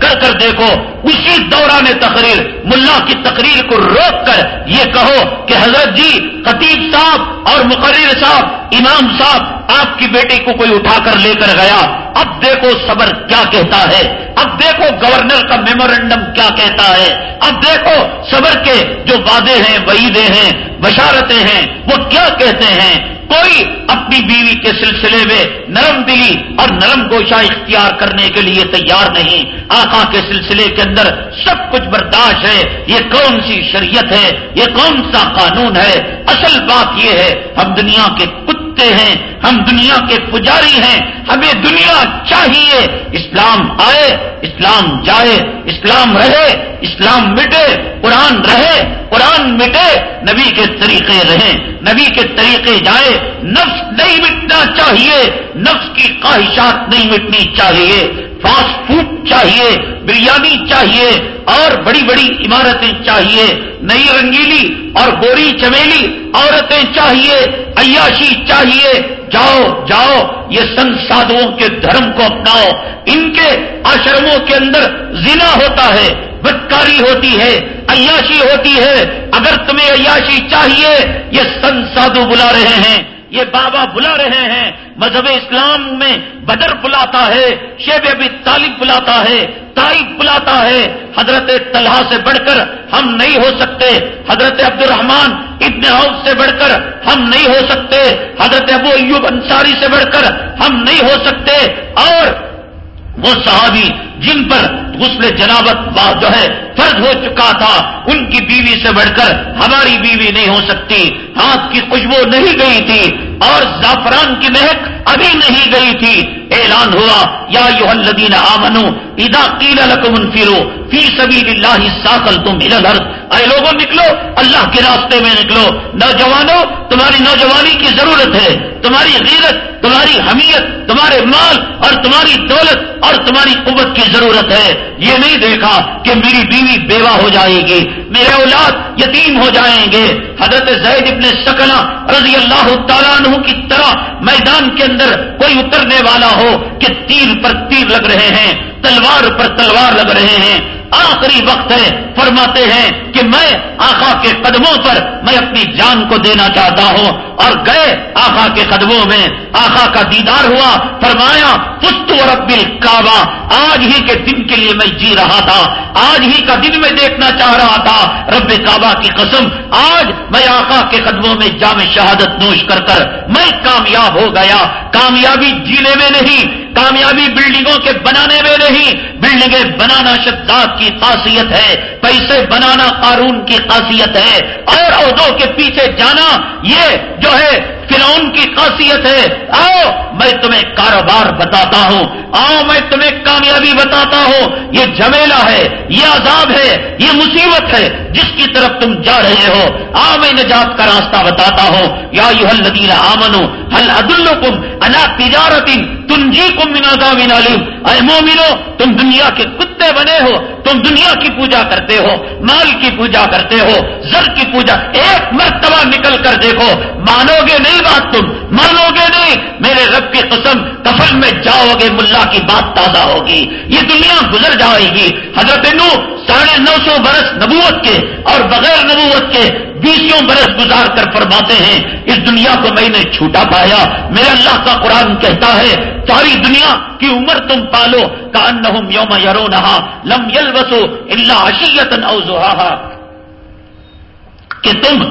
کر کر دیکھو، اسی دوران تقریر، ملا کی تقریر کو روک کر یہ کہو کہ حضرت جی خطیب صاحب اور مقرر صاحب امام صاحب، آپ کی بیٹی کو کوئی اٹھا کر لے کر گیا، اب دیکھو صبر کیا کہتا ہے، اب دیکھو گورنر کا میمورینڈم کیا کہتا ہے، اب دیکھو صبر کے جو وعدے ہیں وعیدے ہیں، بشارتیں ہیں، وہ کیا کہتے ہیں؟ کوئی اپنی بیوی کے سلسلے میں نرم دلی اور نرم گوشہ اختیار کرنے کے لیے تیار نہیں۔ آقا کے سلسلے کے اندر سب کچھ برداشت ہے۔ یہ کون سی شریعت ہے؟ یہ کون سا قانون ہے؟ اصل بات یہ ہے، ہم دنیا کے کچھ کتے ہیں ہم دنیا کے پجاری ہیں ہمیں دنیا چاہیے اسلام آئے اسلام جائے اسلام رہے اسلام مٹے قرآن رہے قرآن مٹے نبی کے طریقے رہیں نبی کے طریقے جائے نفس نہیں مٹنا چاہیے نفس کی خواہشات نہیں مٹنی چاہیے فاسٹ فوڈ چاہیے، بریانی چاہیے اور بڑی بڑی عمارتیں چاہیے۔ نئی رنگیلی اور گوری چمیلی عورتیں چاہیے، عیاشی چاہیے۔ جاؤ جاؤ، یہ سن سادھوؤں کے دھرم کو اپناؤ۔ ان کے آشرموں کے اندر زنا ہوتا ہے بدکاری ہوتی ہے، عیاشی ہوتی ہے۔ اگر تمہیں عیاشی چاہیے، یہ سن سادھو بلا رہے ہیں، یہ بابا بلا رہے ہیں۔ مذہب اسلام میں بدر بلاتا ہے، شیب ابھی طالب بلاتا ہے تائب بلاتا ہے۔ حضرت طلحہ سے بڑھ کر ہم نہیں ہو سکتے۔ حضرت عبد الرحمان ابن عوف سے بڑھ کر ہم نہیں ہو سکتے۔ حضرت ابو ایوب انصاری سے بڑھ کر ہم نہیں ہو سکتے۔ اور وہ صحابی جن پر غسل جنابت جو ہے فرض ہو چکا تھا، ان کی بیوی سے بڑھ کر ہماری بیوی نہیں ہو سکتی۔ ہاتھ کی خوشبو نہیں گئی تھی اور زعفران کی مہک ابھی نہیں گئی تھی۔ اعلان ہوا، یا یو الدین آمنو ادا قیل لکم انفرو فی سبیل اللہ ساکل تم الارض۔ اے لوگوں، نکلو، اللہ کے راستے میں نکلو۔ نوجوانوں تمہاری نوجوانی کی ضرورت ہے، تمہاری غیرت، تمہاری حمیت، تمہارے مال اور تمہاری دولت اور تمہاری قوت کی ضرورت ہے۔ یہ نہیں دیکھا کہ میری بیوی بیوہ ہو جائے گی، میرے اولاد یتیم ہو جائیں گے۔ حضرت زید ابن سکنا رضی اللہ تعالیٰ عنہ کی طرح میدان کے اندر کوئی اترنے والا ہو کہ تیر پر تیر لگ رہے ہیں، تلوار پر تلوار لگ رہے ہیں۔ آخری وقت ہے، فرماتے ہیں کہ میں آخا کے قدموں پر میں اپنی جان کو دینا چاہتا ہوں۔ اور گئے آخا کے قدموں میں آخا کا دیدار ہوا، فرمایا پست و رب کعبہ آج ہی کے دن کے لیے میں جی رہا تھا۔ آج ہی کا دن میں دیکھنا چاہ رہا تھا۔ رب کعبہ کی قسم، آج میں آقا کے قدموں میں جامع شہادت نوش کر کر میں کامیاب ہو گیا۔ کامیابی جینے میں نہیں کامیابی بلڈنگوں کے بنانے میں نہیں، بلڈنگیں بنانا شداد کی خاصیت ہے، پیسے بنانا قارون کی خاصیت ہے، اور عہدوں کے پیچھے جانا یہ جو ہے فرعون کی خاصیت ہے۔ آؤ، میں تمہیں کاروبار بتاتا ہوں۔ آؤ، میں تمہیں کامیابی بتاتا ہوں۔ یہ جمیلا ہے، یہ عذاب ہے، یہ مصیبت ہے، جس کی طرف تم جا رہے ہو۔ آؤ، میں نجات کا راستہ بتاتا ہوں۔ یا یو حل ندیر آمنو حل عد الکم انا تجارت تم جی کم بنا بنا اے مومنو، تم دنیا کے کتے بنے ہو، تم دنیا کی پوجا کرتے ہو، مال کی پوجا کرتے ہو، زر کی پوجا، ایک مرتبہ نکل کر دیکھو، مانو گے نہیں بات تم، مانو گے نہیں، میرے رب کی قسم کفل میں جاؤ گے، ملا کی بات تازہ ہوگی، یہ دنیا گزر جائے گی۔ حضرت نو ساڑھے نو سو برس نبوت کے اور بغیر نبوت کے بیسوں برس گزار کر فرماتے ہیں، اس دنیا کو میں نے چھوٹا پایا، میرے اللہ کا قرآن کہتا ہے، ساری دنیا کی عمر تم پالو کا ان یوم یارو نہا لم یل وسو اللہ اشیت کہ تم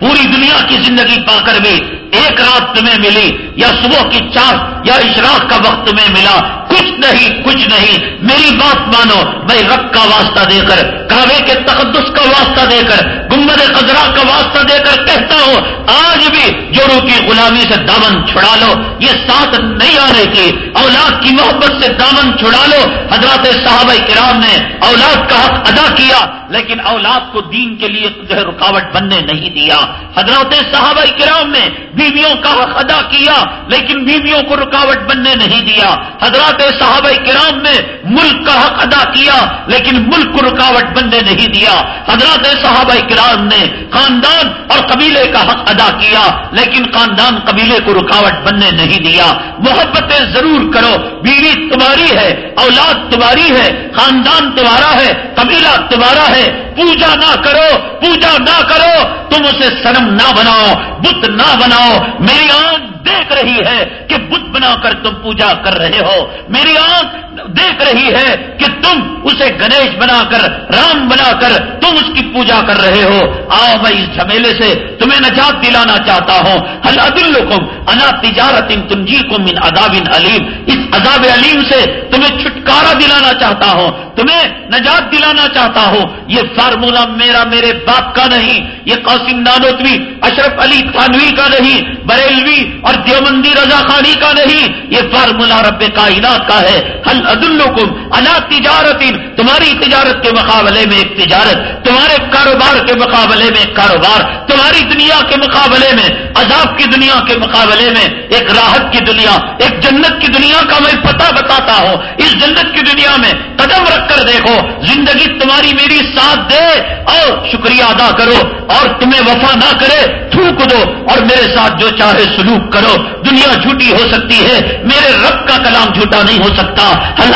پوری دنیا کی زندگی پا کر بھی ایک رات تمہیں ملی، یا صبح کی چاند یا اشراق کا وقت تمہیں ملا، کچھ نہیں کچھ نہیں۔ میری بات مانو میں رب کا واسطہ دے کر، کعبے کے تقدس کا واسطہ دے کر، گمبد قزرا کا واسطہ دے کر کہتا ہوں، آج بھی جوڑوں کی غلامی سے دامن چھڑا لو۔ یہ ساتھ نہیں آنے کی۔ اولاد کی محبت سے دامن چھڑا لو۔ حضرات صحابہ کرام نے اولاد کا حق ادا کیا، لیکن اولاد کو دین کے لیے رکاوٹ بننے نہیں دیا۔ حضرات صحابہ کرام نے بیویوں کا حق ادا کیا، لیکن بیویوں کو رکاوٹ بننے نہیں دیا۔ حضرات صحابہ کرام نے ملک کا حق ادا کیا، لیکن ملک کو رکاوٹ بننے نہیں دیا۔ حضرات صحابہ کرام نے خاندان اور قبیل قبیلے کا حق ادا کیا، لیکن خاندان قبیلے کو رکاوٹ بننے نہیں دیا۔ محبتیں ضرور کرو، بیوی تمہاری ہے، اولاد تمہاری ہے، خاندان تمہارا ہے، قبیلہ تمہارا ہے۔ پوجا نہ کرو، پوجا نہ کرو، تم اسے سنم نہ بناؤ، بت نہ بناؤ۔ میری آنکھ دیکھ رہی ہے کہ بت بنا کر تم پوجا کر رہے ہو۔ میری آنکھ دیکھ رہی ہے کہ تم اسے گنیش بنا کر، رام بنا کر تم اس کی پوجا کر رہے ہو۔ آؤ میں اس جھمیلے سے تمہیں نجات دلانا چاہتا ہوں۔ حل الحکم انا تجارت ان تنجی کو من اداب علیم؟ اس عذاب علیم سے تمہیں چھٹکارا دلانا چاہتا ہوں، تمہیں نجات دلانا چاہتا ہوں۔ یہ فارمولا میرا میرے باپ کا نہیں، یہ قاسم نانوتوی، اشرف علی تھانوی کا نہیں، بریلوی اور دیومندی رضا خانی کا نہیں، یہ فارمولا رب کائنات کا ہے۔ حل عدالکم اللہ تجارت تمہاری تجارت کے مقابلے میں ایک تجارت، تمہارے کاروبار کے مقابلے میں ایک کاروبار، تمہاری دنیا کے مقابلے میں، عذاب کی دنیا کے مقابلے میں ایک راحت کی دنیا، ایک جنت کی دنیا کا میں پتہ بتاتا ہوں۔ اس جنت کی دنیا میں قدم رکھ کر دیکھو، زندگی تمہاری میری ساتھ دے اور شکریہ ادا کرو اور تمہیں وفا نہ کرے تھوک دو اور میرے ساتھ جو چاہے سلوک کرو۔ دنیا جھوٹی ہو سکتی ہے، میرے رب کا کلام جھوٹا نہیں ہو سکتا۔ حل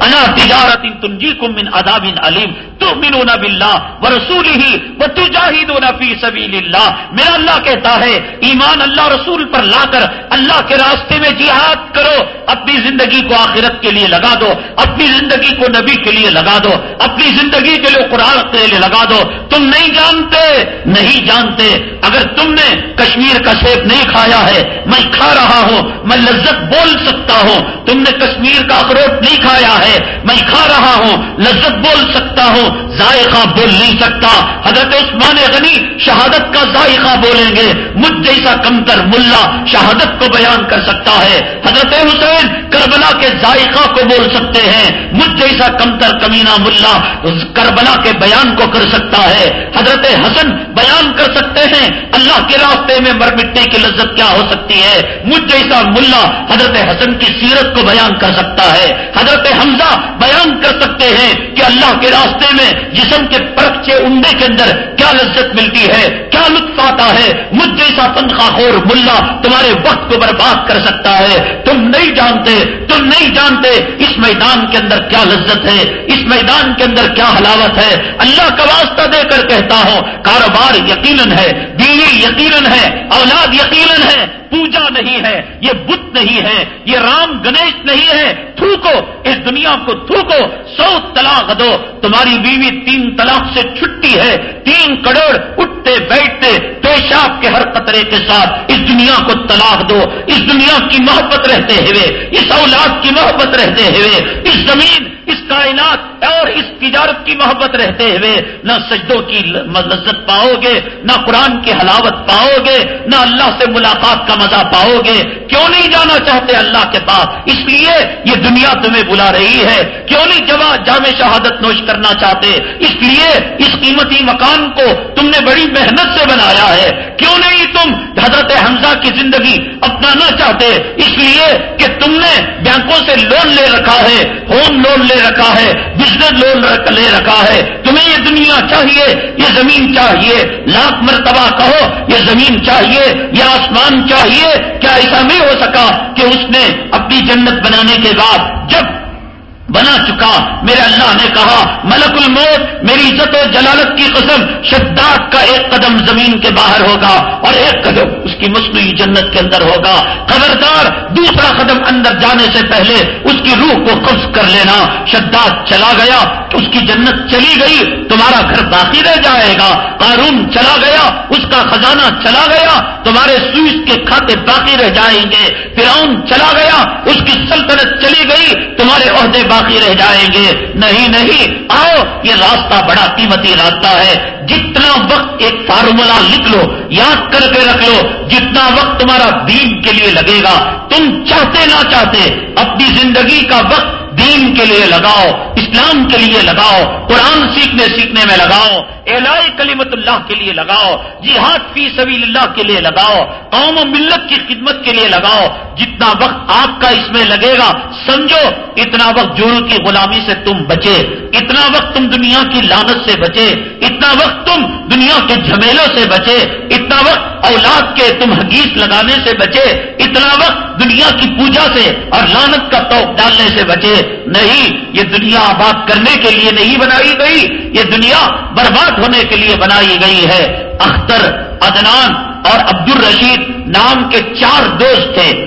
انا تجارت تنجیکم من عذاب علیم۔ تؤمنون باللہ ورسولہ وتجاہدون فی سبیل اللہ۔ میرا اللہ کہتا ہے، ایمان اللہ رسول پر لا کر اللہ کے راستے میں جہاد کرو، اپنی زندگی کو آخرت کے لیے لگا دو، اپنی زندگی کو نبی کے لیے لگا دو، اپنی زندگی کے لیے قرآن کے لیے لگا دو۔ تم نہیں جانتے؟ نہیں جانتے۔ اگر تم نے کشمیر کا سیب نہیں کھایا ہے، میں کھا رہا ہوں، میں لذت بول سکتا ہوں۔ تم نے کشمیر کا اخروٹ نہیں کھایا ہے، میں کھا رہا ہوں، لذت بول سکتا ہوں۔ ذائقہ بول نہیں سکتا۔ حضرت عثمان غنی شہادت کا ذائقہ بولیں گے۔ مجھ جیسا کمتر ملا شہادت کو بیان کر سکتا ہے۔ حضرت حسین کربلا کے ذائقہ کو بول سکتے ہیں۔ مجھ جیسا کمتر کمینہ ملا کربلا کے بیان کو کر سکتا ہے۔ حضرت حسن بیان کر سکتے ہیں۔ اللہ کے راستے میں مر مٹی کی لذت کیا ہو سکتی ہے؟ مجھ جیسا ملا حضرت حسن کی سیرت کو بیان کر سکتا ہے۔ حضرت حمزہ بیان کر سکتے ہیں کہ اللہ کے راستے میں جسم کے پرچے انڈے کے اندر کیا لذت ملتی ہے، کیا لطف آتا ہے؟ مجھ جیسا تنخواہ خور ملا تمہارے وقت کو برباد کر سکتا ہے۔ تم نہیں جانتے، تم نہیں جانتے اس میدان کے اندر کیا لذت ہے، اس میدان کے اندر کیا حلاوت ہے۔ اللہ کا واسطہ دے کر کہتا ہوں، کاروبار یقیناً ہے، بیوی یقیناً ہے، اولاد یقیناً ہے۔ پوجا نہیں ہے، یہ بت نہیں ہے، یہ رام گنیش نہیں ہے۔ تھوکو، اس دنیا کو تھوکو، سو طلاق دو۔ تمہاری بیوی تین طلاق سے چھٹی ہے۔ تین کروڑ اٹھتے بیٹھتے پیشاب کے ہر قطرے کے ساتھ اس دنیا کو طلاق دو۔ اس دنیا کی محبت رہتے ہوئے، اس اولاد کی محبت رہتے ہوئے، اس زمین اس کائنات اور اس تجارت کی محبت رہتے ہوئے نہ سجدوں کی لذت پاؤ گے، نہ قرآن کی حلاوت پاؤ گے، نہ اللہ سے ملاقات کا مزہ پاؤ گے۔ کیوں نہیں جانا چاہتے اللہ کے پاس؟ اس لیے یہ دنیا تمہیں بلا رہی ہے۔ کیوں نہیں جمع، جامع شہادت نوش کرنا چاہتے؟ اس لیے اس قیمتی مکان کو تم نے بڑی محنت سے بنایا ہے۔ کیوں نہیں تم حضرت حمزہ کی زندگی اپنانا چاہتے؟ اس لیے کہ تم نے بینکوں سے لون لے رکھا ہے۔ ہوم لون لے رکھا ہے بزنس لون لے رکھا ہے۔ تمہیں یہ دنیا چاہیے، یہ زمین چاہیے۔ لاکھ مرتبہ کہو، یہ زمین چاہیے، یہ آسمان چاہیے۔ کیا ایسا نہیں ہو سکا کہ اس نے اپنی جنت بنانے کے بعد جب بنا چکا۔ میرے اللہ نے کہا، ملک الموت میری عزت و جلالت کی قسم شداد کا ایک قدم زمین کے باہر ہوگا اور ایک قدم اس کی مصنوعی جنت کے اندر ہوگا۔ خبردار، دوسرا قدم اندر جانے سے پہلے اس کی روح کو قبض کر لینا۔ شداد چلا گیا، اس کی جنت چلی گئی، تمہارا گھر باقی رہ جائے گا۔ قارون چلا گیا، اس کا خزانہ چلا گیا، تمہارے سوئس کے کھاتے باقی رہ جائیں گے۔ فرعون چلا گیا، اس کی سلطنت چلی گئی، تمہارے عہدے باقی باقی رہ جائیں گے۔ نہیں نہیں، آؤ، یہ راستہ بڑا قیمتی راستہ ہے۔ جتنا وقت ایک فارمولا لکھ لو، یاد کر کے رکھ لو، جتنا وقت تمہارا دین کے لیے لگے گا۔ تم چاہتے نہ چاہتے، اپنی زندگی کا وقت دین کے لیے لگاؤ، اسلام کے لیے لگاؤ، قرآن سیکھنے سیکھنے میں لگاؤ، اعلائی کلیمت اللہ کے لیے لگاؤ، جہاد فی سبیل اللہ کے لیے لگاؤ، قوم و ملت کی خدمت کے لیے لگاؤ۔ جتنا وقت آپ کا اس میں لگے گا، سمجھو، اتنا وقت جڑ کی غلامی سے تم بچے، اتنا وقت تم دنیا کی لانت سے بچے، اتنا وقت تم دنیا کے جھمیلوں سے بچے، اتنا وقت اولاد کے تم حدیث لگانے سے بچے، اتنا وقت دنیا کی پوجا سے اور لانت کا توق ڈالنے سے بچے۔ نہیں، یہ دنیا آباد کرنے کے لیے نہیں بنائی گئی، یہ دنیا برباد ہونے کے لیے بنائی گئی ہے۔ اختر ادنان اور عبد الرشید نام کے چار دوست تھے۔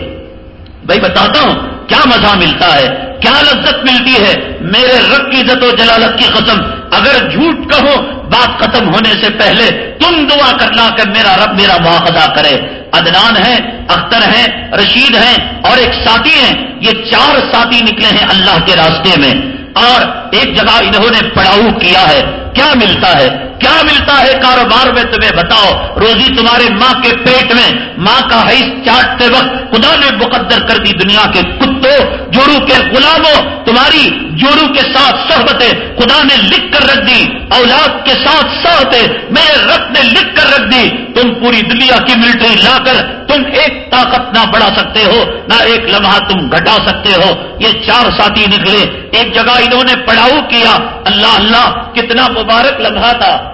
بھائی بتاتا ہوں، کیا مزہ ملتا ہے؟ کیا لذت ملتی ہے؟ میرے رب کی عزت و جلالت کی قسم، اگر جھوٹ کہو بات ختم ہونے سے پہلے تم دعا کرنا کہ میرا رب میرا مواخذہ کرے۔ ادنان ہے اختر ہیں، رشید ہیں اور ایک ساتھی ہیں۔ یہ چار ساتھی نکلے ہیں اللہ کے راستے میں اور ایک جگہ انہوں نے پڑاؤ کیا ہے۔ کیا ملتا ہے؟ کیا ملتا ہے کاروبار میں تمہیں بتاؤ؟ روزی تمہارے ماں کے پیٹ میں، ماں کا حیث چاٹتے وقت خدا نے مقدر کر دی دنیا کے کتوں جورو کے غلاموں، تمہاری جورو کے ساتھ صحبتیں خدا نے لکھ کر رکھ دی، اولاد کے ساتھ صحبتیں میرے رب نے لکھ کر رکھ دی۔ تم پوری دنیا کی ملٹری لا کر تم ایک طاقت نہ بڑھا سکتے ہو، نہ ایک لمحہ تم گھٹا سکتے ہو۔ یہ چار ساتھی نکلے، ایک جگہ انہوں نے پڑھاؤ کیا، اللہ اللہ، کتنا مبارک لمحہ تھا۔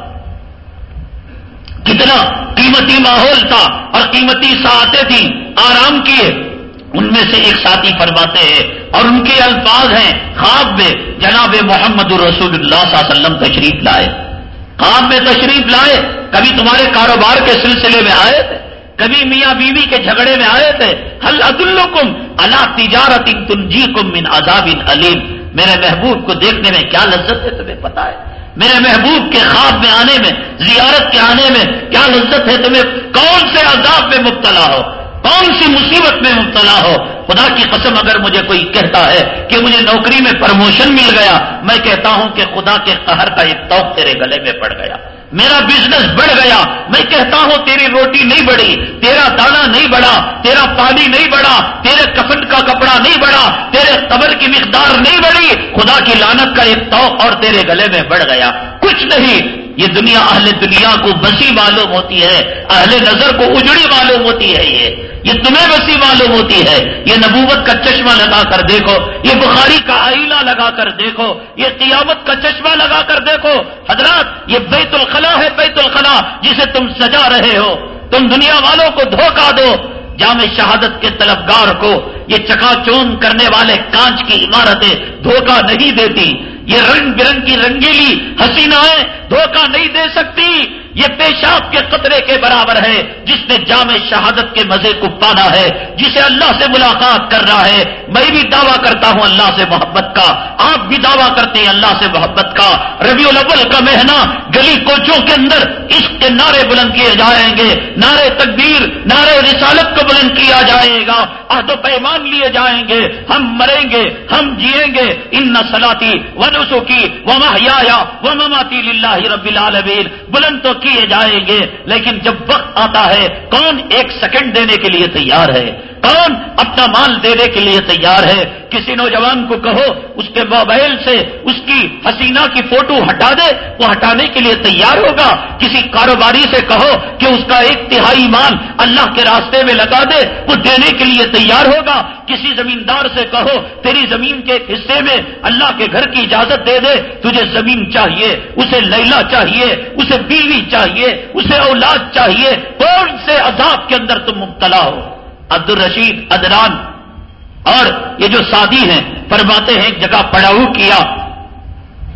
کتنا قیمتی ماحول تھا اور قیمتی ساعتیں تھیں۔ آرام کیے۔ ان میں سے ایک ساتھی فرماتے ہیں اور ان کے الفاظ ہیں۔ خواب میں جناب محمد الرسول اللہ صلی اللہ علیہ وسلم تشریف لائے۔ خواب میں تشریف لائے۔ کبھی تمہارے کاروبار کے سلسلے میں آئے تھے۔ کبھی میاں بیوی کے جھگڑے میں آئے تھے۔ حل عد اللہ تجارت تنجی کم من عذاب علیم۔ میرے محبوب کو دیکھنے میں کیا لذت ہے تمہیں پتا ہے؟ میرے محبوب کے خواب میں آنے میں، زیارت کے آنے میں کیا لذت ہے تمہیں؟ کون سے عذاب میں مبتلا ہو؟ کون سی مصیبت میں مبتلا ہو؟ خدا کی قسم اگر مجھے کوئی کہتا ہے کہ مجھے نوکری میں پرموشن مل گیا، میں کہتا ہوں کہ خدا کے قہر کا ایک توق تیرے گلے میں پڑ گیا۔ میرا بزنس بڑھ گیا۔ میں کہتا ہوں، تیری روٹی نہیں بڑھی، تیرا دانا نہیں بڑھا، تیرا پانی نہیں بڑھا، تیرے کفن کا کپڑا نہیں بڑھا، تیرے قبر کی مقدار نہیں بڑھی۔ خدا کی لانت کا ایک تو اور تیرے گلے میں بڑھ گیا۔ کچھ نہیں یہ دنیا اہل دنیا کو بسی معلوم ہوتی ہے، اہل نظر کو اجڑی معلوم ہوتی ہے یہ۔ یہ تمہیں بسی معلوم ہوتی ہے۔ یہ نبوت کا چشمہ لگا کر دیکھو، یہ بخاری کا آئینہ لگا کر دیکھو، یہ قیامت کا چشمہ لگا کر دیکھو۔ حضرات، یہ بیت الخلا ہے بیت الخلا جسے تم سجا رہے ہو۔ تم دنیا والوں کو دھوکہ دو۔ جامع شہادت کے طلبگار کو یہ چکا چون کرنے والے کانچ کی عمارتیں دھوکہ نہیں دیتی۔ یہ رنگ برنگ کی رنگیلی حسینائیں دھوکہ نہیں دے سکتی۔ یہ پیشاب کے قطرے کے برابر ہے، جس نے جامع شہادت کے مزے کو پانا ہے، جسے اللہ سے ملاقات کر رہا ہے۔ میں بھی دعویٰ کرتا ہوں اللہ سے محبت کا۔ آپ بھی دعویٰ کرتے ہیں اللہ سے محبت کا۔ ربیع الاول کا مہینہ گلی کوچوں کے اندر اس کے نعرے بلند کیے جائیں گے۔ نعرے تکبیر، نعرے رسالت کو بلند کیا جائے گا۔ عہد و پیمان لیے جائیں گے۔ ہم مریں گے، ہم جیئیں گے۔ ان نسلاتی و نسو کی وہ محیا وہ مماتی رب العالمین۔ بلند تو کیے جائیں گے لیکن جب وقت آتا ہے کون ایک سیکنڈ دینے کے لیے تیار ہے کون اپنا مال دینے کے لیے تیار ہے؟ کسی نوجوان کو کہو، اس کے موبائل سے اس کی حسینہ کی فوٹو ہٹا دے، وہ ہٹانے کے لیے تیار ہوگا۔ کسی کاروباری سے کہو کہ اس کا ایک تہائی مال اللہ کے راستے میں لگا دے، وہ دینے کے لیے تیار ہوگا۔ کسی زمیندار سے کہو، تیری زمین کے ایک حصے میں اللہ کے گھر کی اجازت دے دے، تجھے زمین چاہیے، اسے لیلا چاہیے، اسے بیوی چاہیے، اسے اولاد چاہیے، کون سے عذاب کے اندر تم مبتلا ہو؟ عبد الرشید ادران اور یہ جو سادی ہیں فرماتے ہیں ایک جگہ پڑاؤ کیا۔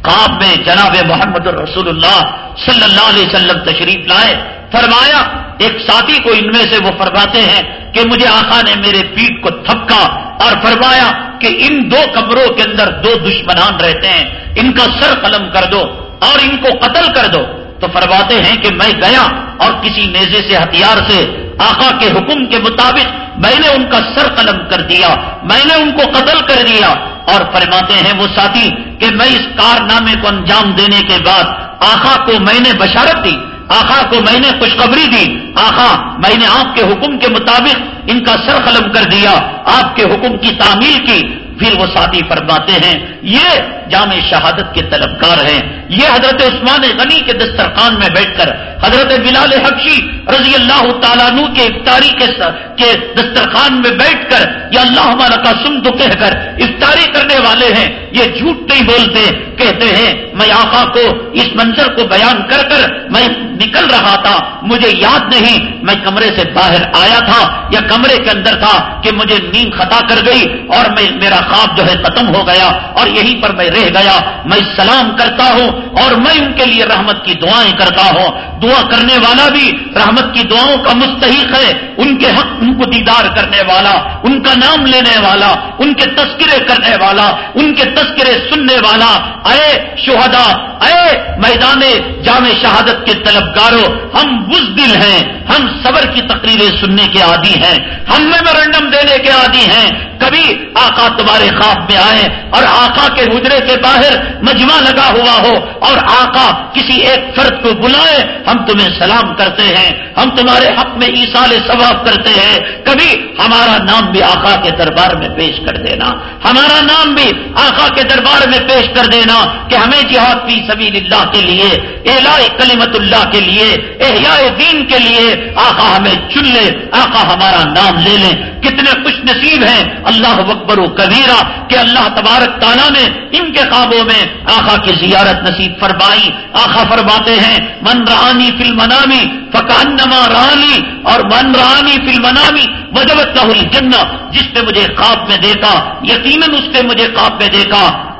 کام میں جناب محمد الرسول اللہ صلی اللہ علیہ وسلم تشریف لائے۔ فرمایا، ایک ساتھی کو ان میں سے وہ فرماتے ہیں کہ مجھے آقا نے میرے پیٹ کو تھپکا اور فرمایا کہ ان دو کمروں کے اندر دو دشمنان رہتے ہیں۔ ان کا سر قلم کر دو اور ان کو قتل کر دو۔ تو فرماتے ہیں کہ میں گیا اور کسی نیزے سے ہتھیار سے آقا کے حکم کے مطابق میں نے ان کا سر قلم کر دیا، میں نے ان کو قتل کر دیا۔ اور فرماتے ہیں وہ ساتھی کہ میں اس کارنامے کو انجام دینے کے بعد آخا کو میں نے بشارت دی آخا کو میں نے خوشخبری دی۔ آخا میں نے آپ کے حکم کے مطابق ان کا سر قلم کر دیا، آپ کے حکم کی تعمیل کی۔ پھر وہ ساتھی فرماتے ہیں، یہ جامع شہادت کے طلبکار ہیں۔ یہ حضرت عثمان غنی کے دسترخوان میں بیٹھ کر حضرت بلال حقشی رضی اللہ تعالیٰ عنہ کے افطاری کے دسترخوان میں بیٹھ کر یا اللہ ہمارا کا سم تو کہہ کر افطاری کرنے والے ہیں، یہ جھوٹ نہیں بولتے، کہتے ہیں، میں آقا کو اس منظر کو بیان کر کر میں نکل رہا تھا، مجھے یاد نہیں، میں کمرے سے باہر آیا تھا یا کمرے کے اندر تھا کہ مجھے نیند خطا کر گئی اور میں میرا خواب جو ہے ختم ہو گیا اور یہیں پر میں رہ گیا، میں سلام کرتا ہوں اور میں ان کے لیے رحمت کی دعائیں کرتا ہوں۔ دعا کرنے والا بھی رحمت کی دعاؤں کا مستحق ہے۔ ان کے حق ان کو دیدار کرنے والا، ان کا نام لینے والا، ان کے تذکرے کرنے والا، ان کے تذکرے سننے والا۔ اے شہدا اے میدان جامع شہادت کے طلبگاروں، ہم بزدل ہیں۔ ہم صبر کی تقریریں سننے کے عادی ہیں۔ ہم میمورنڈم دینے کے عادی ہیں۔ کبھی آقا تمہارے خواب میں آئے اور آقا کے حجرے کے باہر مجمع لگا ہوا ہو۔ اور آقا کسی ایک فرد کو بلائے، ہم تمہیں سلام کرتے ہیں، ہم تمہارے حق میں ایسال ثواب کرتے ہیں، کبھی ہمارا نام بھی آقا کے دربار میں پیش کر دینا، ہمارا نام بھی آقا کے دربار میں پیش کر دینا کہ ہمیں جہاد فی سبیل اللہ کے لیے الا کلیمت اللہ کے لیے، احیاء دین کے لیے آقا ہمیں چن لے، آقا ہمارا نام لے لیں۔ کتنے خوش نصیب ہیں اللہ اکبر و کبیرہ کہ اللہ تبارک تعالیٰ نے ان کے خوابوں میں آخا کی زیارت نصیب فرمائی، آخا فرماتے ہیں، من رانی فل منامی فکان رانی، اور من رانی فل منامی وجبت جن جس نے مجھے خواب میں دیکھا، یقیناً اس نے مجھے خواب میں دیکھا۔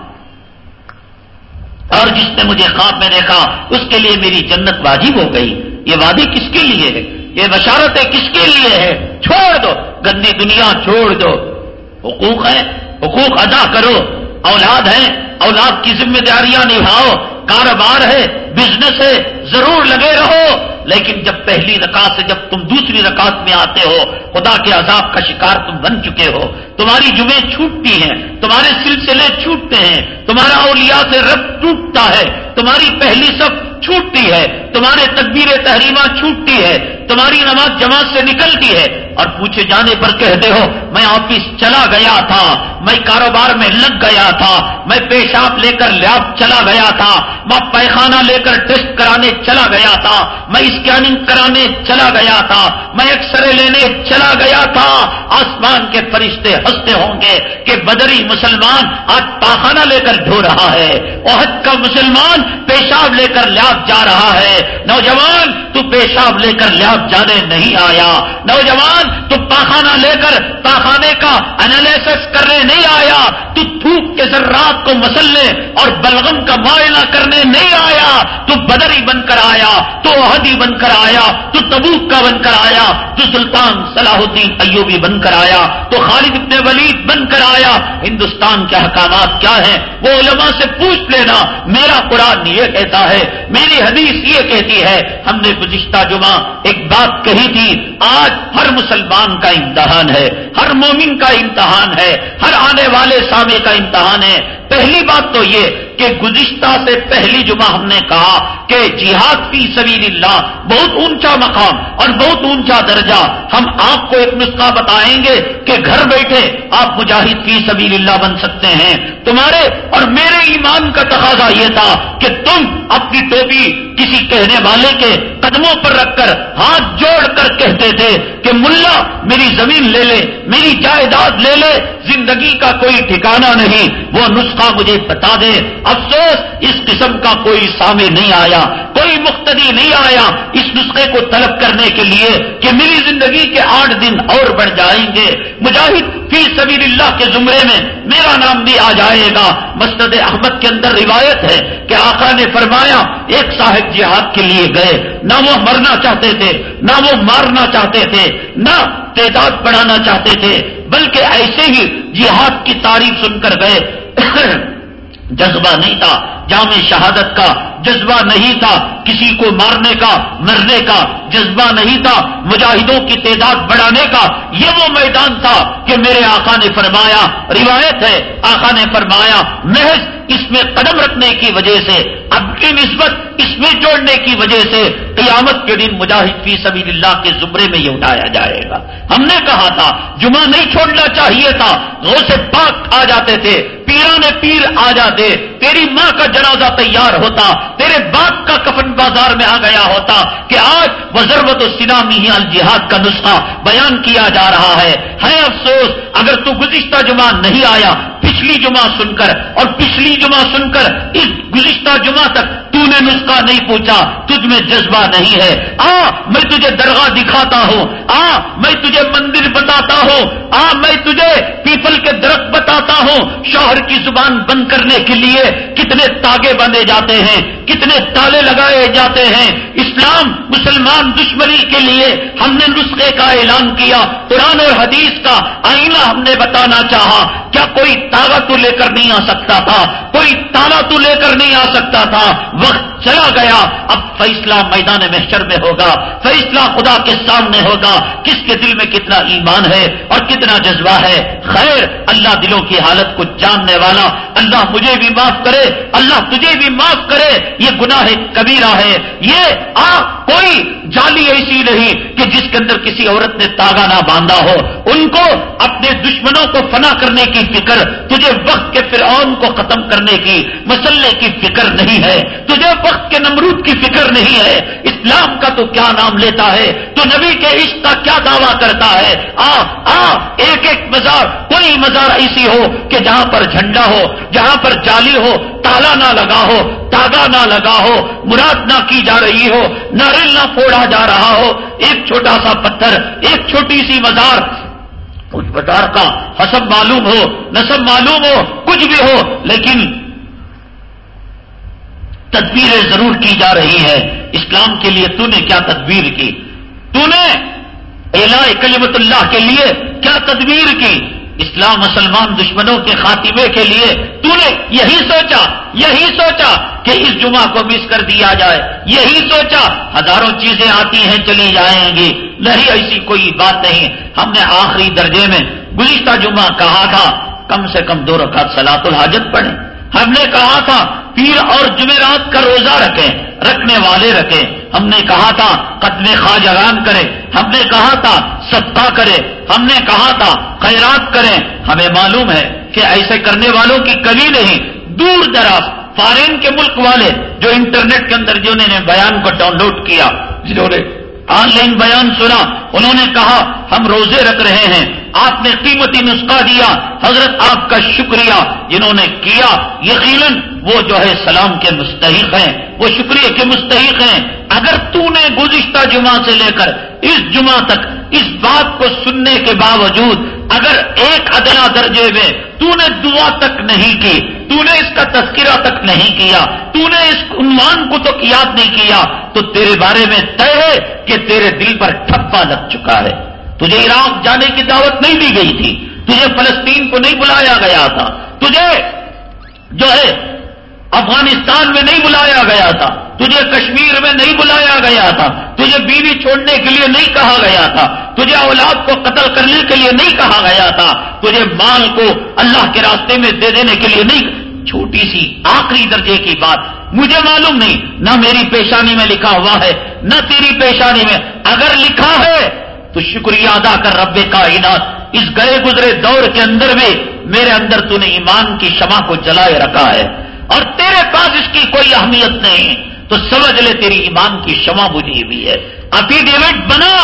اور جس نے مجھے خواب میں دیکھا، اس کے لیے میری جنت واجب ہو گئی۔ یہ وادی کس کے لیے ہے یہ بشارتیں کس کے لیے ہے چھوڑ دو، گندی دنیا چھوڑ دو۔ حقوق ہے حقوق ادا کرو۔ اولاد ہے اولاد کی ذمہ داریاں نبھاؤ کاروبار ہے بزنس ہے، ضرور لگے رہو، لیکن جب پہلی رکعت سے جب تم دوسری رکعت میں آتے ہو، خدا کے عذاب کا شکار تم بن چکے ہو، تمہاری جمعے چھوٹتی ہیں، تمہارے سلسلے چھوٹتے ہیں، تمہارا اولیاء سے رب ٹوٹتا ہے، تمہاری پہلی سب چھوٹتی ہے، تمہارے تقبیر تحریمہ چھوٹتی ہے، تمہاری نماز جماعت سے نکلتی ہے۔ اور پوچھے جانے پر کہتے ہو، میں آفس چلا گیا تھا، میں کاروبار میں لگ گیا تھا، میں پیشاب لے کر لیاب چلا گیا تھا، میں پیخانہ لے کر ٹیسٹ کرانے چلا گیا تھا، میں اسکیننگ کرانے چلا گیا تھا، میں ایکس رے لینے چلا گیا تھا۔ آسمان کے فرشتے ہنستے ہوں گے کہ بدری مسلمان آج پاخانہ لے کر ڈھو رہا ہے، عہد کا مسلمان پیشاب لے کر لیاب جا رہا ہے۔ نوجوان، تو پیشاب لے کر لیاب جانے نہیں آیا۔ نوجوان، تو پاخانہ لے کر پاخانے کا انالیسس کرنے نہیں آیا۔ تو تھوک کے ذرات کو مسلنے اور بلغم کا معائنہ کرنے نہیں آیا۔ تو بدری بن کر آیا، تو عہدی بن کر آیا، تو تبوک کا بن کر آیا، تو سلطان صلاح الدین ایوبی بن کر آیا، تو خالد ابن ولید بن کر آیا۔ ہندوستان کے احکامات کیا ہیں؟ وہ علماء سے پوچھ لینا، میرا قرآن یہ کہتا ہے، میری حدیث یہ کہتی ہے۔ ہم نے گزشتہ جمعہ ایک بات کہی تھی، آج ہر مسلمان کا امتحان ہے، ہر مومن کا امتحان ہے، ہر آنے والے سامے کا امتحان ہے۔ پہلی بات تو یہ کہ گزشتہ سے پہلی جمعہ ہم نے کہا کہ جہاد فی سبیل اللہ بہت اونچا مقام اور بہت اونچا درجہ۔ ہم آپ کو ایک نسخہ بتائیں گے کہ گھر بیٹھے آپ مجاہد فی سبیل اللہ بن سکتے ہیں۔ تمہارے اور میرے ایمان کا تقاضا یہ تھا کہ تم اپنی ٹوپی کسی کہنے والے کے قدموں پر رکھ کر ہاتھ جوڑ کر کہتے تھے کہ ملا، میری زمین لے لے، میری جائیداد لے لے، زندگی کا کوئی ٹھکانہ نہیں۔ وہ نسخہ مجھے بتا دے افسوس، اس قسم کا کوئی سامنے نہیں آیا، کوئی مختدی نہیں آیا اس نسخے کو طلب کرنے کے لیے کہ میری زندگی کے آٹھ دن اور بڑھ جائیں گے۔ مجاہد فی سبیل اللہ کے زمرے میں میرا نام بھی آ جائے گا۔ مسجد احمد کے اندر روایت ہے کہ آقا نے فرمایا، ایک صاحب جہاد کے لیے گئے۔ نہ وہ مرنا چاہتے تھے، نہ وہ مارنا چاہتے تھے، نہ تعداد بڑھانا چاہتے تھے، بلکہ ایسے ہی جہاد کی تعریف سن کر گئے۔ <coughs> جذبہ نہیں تھا۔ جامع شہادت کا جذبہ نہیں تھا کسی کو مارنے کا، مرنے کا، جذبہ نہیں تھا مجاہدوں کی تعداد بڑھانے کا۔ یہ وہ میدان تھا کہ میرے آقا نے فرمایا، روایت ہے، آقا نے فرمایا، محض اس میں قدم رکھنے کی وجہ سے، اب کی نسبت اس میں جوڑنے کی وجہ سے قیامت کے دن مجاہد فی سبیل اللہ کے زمرے میں یہ اٹھایا جائے گا۔ ہم نے کہا تھا، جمعہ نہیں چھوڑنا چاہیے تھا وہ سے پاک آ جاتے تھے پیرانے پیر آ جاتے تیری ماں کا جنازہ تیار ہوتا، تیرے باپ کا کفن بازار میں آ گیا ہوتا کہ آج وزربت و سنامی الجہاد کا نسخہ بیان کیا جا رہا ہے۔ ہے افسوس، اگر تو گزشتہ جمعہ نہیں آیا، پچھلی جمعہ سن کر اور پچھلی جمعہ سن کر اس گزشتہ جمعہ تک تو نے نسخہ نہیں پوچھا، تجھ میں جذبہ نہیں ہے۔ آ، میں تجھے درگاہ دکھاتا ہوں۔ آ، میں تجھے مندر بتاتا ہوں۔ آ، میں تجھے پیپل کے درخت بتاتا ہوں۔ شوہر کی زبان بند کرنے کے لیے کتنے تاگے بندے جاتے ہیں، کتنے تالے لگائے جاتے ہیں۔ اسلام مسلمان دشمنی کے لیے ہم نے نسخے کا اعلان کیا، قرآن اور حدیث کا آئینہ ہم نے بتانا چاہا۔ کیا کوئی تاغا تو لے کر نہیں آ سکتا تھا؟ کوئی تالا تو لے کر نہیں آ سکتا تھا؟ وقت چلا گیا۔ اب فیصلہ میدان محشر میں ہوگا، فیصلہ خدا کے سامنے ہوگا۔ کس کے دل میں کتنا ایمان ہے اور کتنا جذبہ ہے؟ خیر، اللہ دلوں کی حالت کو جاننے والا، اللہ مجھے بھی معاف کرے اللہ تجھے بھی معاف کرے یہ گناہ کبیرہ ہے یہ آ کوئی جالی ایسی نہیں کہ جس کے اندر کسی عورت نے تاگا نہ باندھا ہو ان کو اپنے دشمنوں کو فنا کرنے کی فکر تجھے وقت کے فرعون کو ختم کرنے کی مسلح کی فکر نہیں ہے تجھے وقت کے نمرود کی فکر نہیں ہے اسلام کا تو کیا نام لیتا ہے تو نبی کے عشق کا کیا دعویٰ کرتا ہے آ آ، ایک ایک مزار کوئی مزار ایسی ہو کہ جہاں پر جھنڈا ہو، جہاں پر جالی ہو تالا نہ لگا ہو تاگا نہ لگا ہو، مراد نہ کی جا رہی ہو، ناریل نہ پھوڑا جا رہا ہو۔ ایک چھوٹا سا پتھر، ایک چھوٹی سی مزار۔ اس بازار کا حسب معلوم ہو، نصب معلوم ہو، کچھ بھی ہو، لیکن تدبیریں ضرور کی جا رہی ہے اسلام کے لیے تو نے کیا تدبیر کی؟ تو نے الا کلیمت اللہ کے لیے کیا تدبیر کی؟ اسلام مسلمان دشمنوں کے خاتمے کے لیے تو نے یہی سوچا یہی سوچا کہ اس جمعہ کو مس کر دیا جائے۔ یہی سوچا، ہزاروں چیزیں آتی ہیں، چلی جائیں گی۔ نہیں، ایسی کوئی بات نہیں۔ ہم نے آخری درجے میں گزشتہ جمعہ کہا تھا، کم سے کم دو رکعت سلاط الحاجت پڑھیں۔ ہم نے کہا تھا پیر اور جمعرات کا روزہ رکھیں، رکھنے والے رکھیں۔ ہم نے کہا تھا، قدم خواجگان کرے۔ ہم نے کہا تھا، صدقہ کرے۔ ہم نے کہا تھا، خیرات کریں۔ ہمیں معلوم ہے کہ ایسے کرنے والوں کی کمی نہیں۔ دور دراز، فارین کے ملک والے جو انٹرنیٹ کے اندر جنہوں نے بیان کو ڈاؤن لوڈ کیا، جنہوں نے آن لائن بیان سنا، انہوں نے کہا، ہم روزے رکھ رہے ہیں، آپ نے قیمتی نسخہ دیا، حضرت آپ کا شکریہ، جنہوں نے کیا، یقیناً وہ جو ہے سلام کے مستحق ہیں، وہ شکریہ کے مستحق ہیں۔ اگر تو نے گزشتہ جمعہ سے لے کر اس جمعہ تک اس بات کو سننے کے باوجود اگر ایک ادنا درجے میں تو نے دعا تک نہیں کی تو نے اس کا تذکرہ تک نہیں کیا تو نے اس عنوان کو تو یاد نہیں کیا، تو تیرے بارے میں طے ہے کہ تیرے دل پر ٹھپا لگ چکا ہے۔ تجھے عراق جانے کی دعوت نہیں دی گئی تھی، تجھے فلسطین کو نہیں بلایا گیا تھا، تجھے جو ہے افغانستان میں نہیں بلایا گیا تھا، تجھے کشمیر میں نہیں بلایا گیا تھا، تجھے بیوی چھوڑنے کے لیے نہیں کہا گیا تھا، تجھے اولاد کو قتل کرنے کے لیے نہیں کہا گیا تھا، تجھے مال کو اللہ کے راستے میں دے دینے کے لیے نہیں۔ چھوٹی سی آخری درجے کی بات، مجھے معلوم نہیں، نہ میری پیشانی میں لکھا ہوا ہے، نہ تیری پیشانی میں۔ اگر لکھا ہے تو شکریہ ادا کر رب کائنات، اس گئے گزرے دور کے اندر بھی میرے اندر تو نے ایمان کی شمع کو جلائے رکھا ہے۔ اور تیرے پاس اس کی کوئی اہمیت نہیں تو سمجھ لے تیری ایمان کی شمع بجھی ہوئی ہے۔ افیڈیوٹ بنا،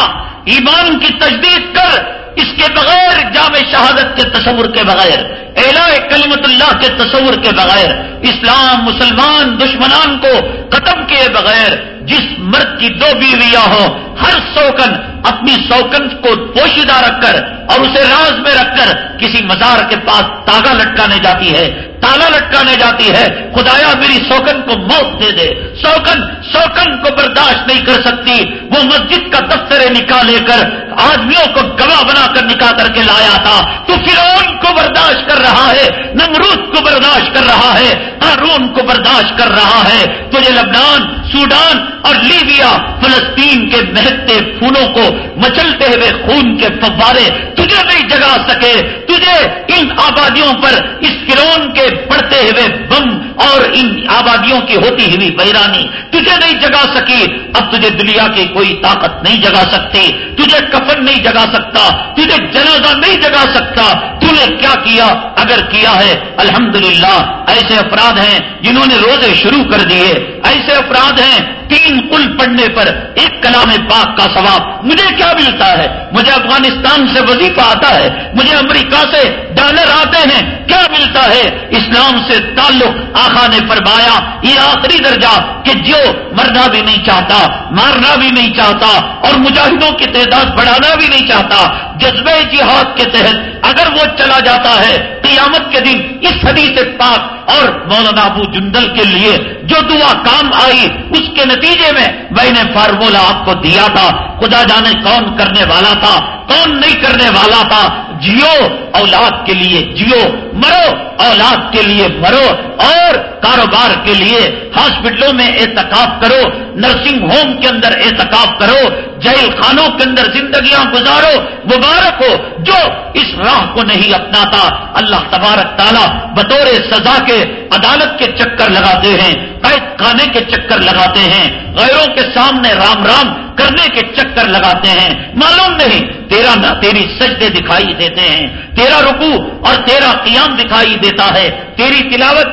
ایمان کی تجدید کر اس کے بغیر جامع شہادت کے تصور کے بغیر الا کلمت اللہ کے تصور کے بغیر، اسلام، مسلمان، دشمنان کو ختم کیے بغیر، جس مرد کی دو بیویاں ہوں، ہر سوکن اپنی سوکن کو پوشیدہ رکھ کر اور اسے راز میں رکھ کر کسی مزار کے پاس تاگا لٹکانے جاتی ہے تالا لٹکانے جاتی ہے، خدایا میری سوکن کو موت دے دے۔ سوکن سوکن کو برداشت نہیں کر سکتی۔ وہ مسجد کا دفتر نکالے کر آدمیوں کو گواہ بنا کر نکاح کر کے لایا تھا تو فرعون کو برداشت کر رہا ہے، نمرود کو برداشت کر رہا ہے، ہارون کو برداشت کر رہا ہے۔ تجھے لبنان سوڈان اور لیبیا فلسطین کے مہتے پھولوں کو مچلتے ہوئے خون کے فوارے تجھے نہیں جگا سکے۔ تجھے ان آبادیوں پر اس فرون کے پڑتے ہوئے بم اور ان آبادیوں کی ہوتی ہوئی بیرانی تجھے نہیں جگا سکی۔ اب تجھے دنیا کی کوئی طاقت نہیں جگا سکتی۔ تجھے کفن نہیں جگا سکتا۔ تجھے جنازہ نہیں جگا سکتا۔ تو نے کیا کیا؟ اگر کیا ہے، الحمدللہ، ایسے افراد ہیں جنہوں نے روزے شروع کر دیے۔ ایسے افراد ہیں تین کل پڑھنے پر ایک کلام پاک کا ثواب مجھے کیا ملتا ہے؟ مجھے افغانستان سے وظیفہ آتا ہے، مجھے امریکہ سے ڈالر آتے ہیں، کیا ملتا ہے؟ اسلام سے تعلق آخا نے فرمایا، یہ آخری درجہ کہ جو مرنا بھی نہیں چاہتا، مارنا بھی نہیں چاہتا، اور مجاہدوں کی تعداد بڑھانا بھی نہیں چاہتا جذبہ جہاد کے تحت اگر وہ چلا جاتا ہے، قیامت کے دن اس حدیث پاک اور مولانا ابو جندل کے لیے جو دعا کام آئی، اس کے نتیجے میں میں نے فارمولا آپ کو دیا تھا۔ خدا جانے کون کرنے والا تھا، کون نہیں کرنے والا تھا۔ جیو اولاد کے لیے جیو مرو، اولاد کے لیے مرو، اور کاروبار کے لیے ہاسپٹلوں میں احتکاب کرو، نرسنگ ہوم کے اندر احتکاب کرو، جیل خانوں کے اندر زندگیاں گزارو، مبارک ہو، جو اس راہ کو نہیں اپناتا، اللہ تبارک تعالیٰ بطور سزا کے عدالت کے چکر لگاتے ہیں۔ قید کھانے کے چکر لگاتے ہیں، غیروں کے سامنے رام رام کرنے کے چکر لگاتے ہیں۔ معلوم نہیں، تیرا نہ تیری سجدے دکھائی دیتے ہیں، تیرا رکو اور تیرا قیام دکھائی دیتا ہے۔ تیری تلاوت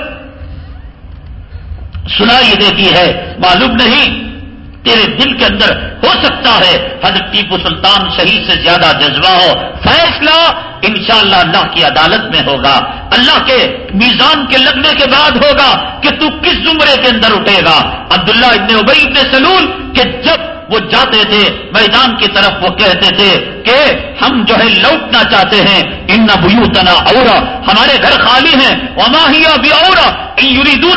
سنائی دیتی ہے۔ معلوم نہیں تیرے دل کے اندر ہو سکتا ہے حضرت ٹیپو سلطان شہید سے زیادہ جذبہ ہو۔ فیصلہ انشاءاللہ اللہ کی عدالت میں ہوگا۔ اللہ کے میزان کے لگنے کے بعد ہوگا کہ تو کس زمرے کے اندر اٹھے گا۔ عبداللہ ابن ابئی ابن سلول کہ جب وہ جاتے تھے، میدان کی طرف وہ کہتے تھے کہ ہم جو ہے لوٹنا چاہتے ہیں۔ ان بوتنا اور ہمارے گھر خالی ہیں۔ وماہیا بھی اور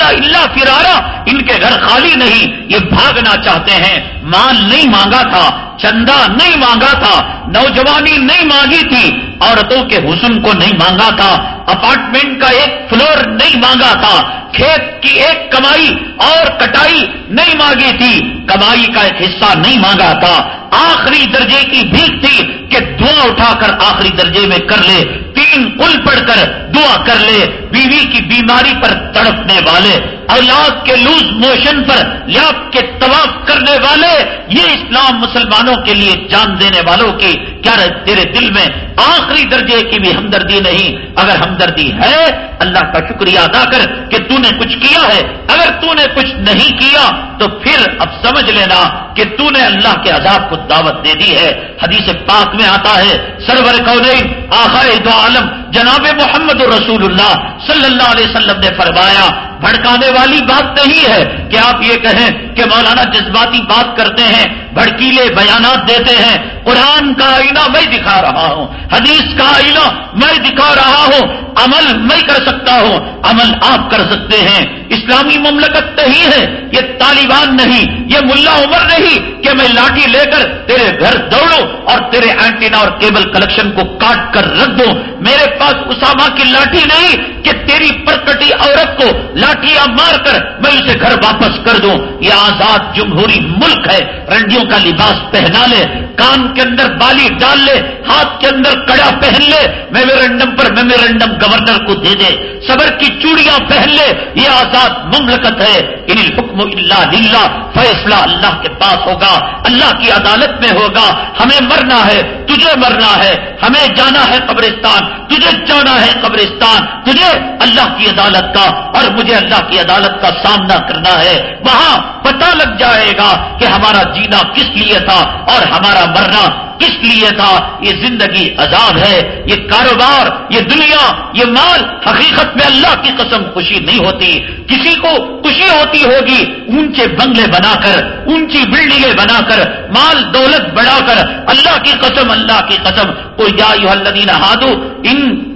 اللہ فرارا۔ ان کے گھر خالی نہیں، یہ بھاگنا چاہتے ہیں۔ مال نہیں مانگا تھا، چندہ نہیں مانگا تھا، نوجوانی نہیں مانگی تھی، عورتوں کے حسن کو نہیں مانگا تھا۔ اپارٹمنٹ کا ایک فلور نہیں مانگا تھا۔ کھیت کی ایک کمائی اور کٹائی نہیں مانگی تھی۔ کمائی کا ایک حصہ نہیں مانگا تھا۔ آخری درجے کی بھیک تھی کہ دعا اٹھا کر آخری درجے میں کر لے۔ تین کل پڑھ کر دعا کر لے۔ بیوی کی بیماری پر تڑپنے والے۔ اولاد کے لوز موشن پر یا کے طواف کرنے والے۔ یہ اسلام مسلمانوں کے لیے جان دینے والوں کی کیا تیرے دل میں آخری درجے کی بھی ہمدردی نہیں؟ اگر ہمدردی ہے، اللہ کا شکریہ ادا کر کہ تو نے کچھ کیا ہے۔ اگر تو نے کچھ نہیں کیا، تو پھر اب سمجھ لینا کہ تو نے اللہ کے عذاب کو دعوت دے دی ہے۔ حدیث پاک میں آتا ہے، سرور کونین، آخائے دو عالم، جناب محمد رسول اللہ صلی اللہ علیہ وسلم نے فرمایا بھڑکانے والی بات نہیں ہے کہ آپ یہ کہیں کہ مولانا جذباتی بات کرتے ہیں، بھڑکیلے بیانات دیتے ہیں۔ قرآن کا آئینہ میں دکھا رہا ہوں، حدیث کا آئینہ میں دکھا رہا ہوں، عمل میں کر سکتا ہوں، عمل آپ کر سکتے ہیں۔ اسلامی مملکت نہیں ہے، یہ طالبان نہیں، یہ ملا عمر نہیں کہ میں لاٹھی لے کر تیرے گھر دوڑوں اور تیرے اینٹینا اور کیبل کلیکشن کو کاٹ کر رکھ دوں۔ میرے پاس اسامہ کی لاٹھی نہیں کہ تیری پرکٹی عورت کو لاٹیاں مار کر میں اسے گھر واپس کر دوں۔ یہ آزاد جمہوری ملک ہے۔ رنڈیوں کا لباس پہنا لے، کان کے اندر بالی ڈال لے، ہاتھ کے اندر کڑا پہن لے میمورینڈم پر میمورینڈم گورنر کو دے دے۔ صبر کی چوڑیاں پہن لے۔ یہ آزاد مملکت ہے۔ ان الحکم اللہ للہ، فیصلہ اللہ کے پاس ہوگا۔ اللہ کی عدالت میں ہوگا۔ ہمیں مرنا ہے، تجھے مرنا ہے۔ ہمیں جانا ہے قبرستان، تجھے جانا ہے قبرستان۔ تجھے اللہ کی عدالت کا اور مجھے اللہ کی عدالت کا سامنا کرنا ہے، وہاں پتہ لگ جائے گا کہ ہمارا جینا کس لیے تھا اور ہمارا مرنا کس لیے تھا۔ یہ زندگی عذاب ہے، یہ کاروبار، یہ دنیا، یہ مال حقیقت میں اللہ کی قسم خوشی نہیں ہوتی۔ کسی کو خوشی ہوتی ہوگی اونچے بنگلے بنا کر اونچی بلڈنگیں بنا کر مال دولت بڑھا کر اللہ کی قسم، اللہ کی قسم۔ کوئی یا الدین ہادو ان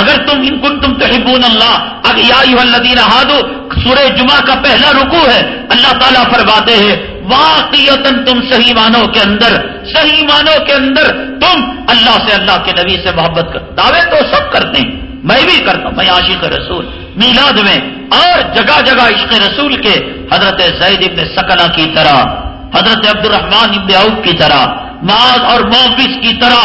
اگر تم ان کن تم تحبون اللہ، اگر یا الدین ہادو سورہ جمعہ کا پہلا رکو ہے، اللہ تعالیٰ فرماتے ہیں واقعیتن تم صحیح مانوں کے اندر، صحیح مانوں کے اندر تم اللہ سے اللہ کے نبی سے محبت کر، دعوے تو سب کرتے ہیں، میں بھی کرتا ہوں، میں عاشق رسول، میلاد میں، اور جگہ جگہ عشق رسول کے حضرت زید ابن سکنا کی طرح، حضرت عبد الرحمان ابن عوف کی طرح، معاذ اور محفظ کی طرح،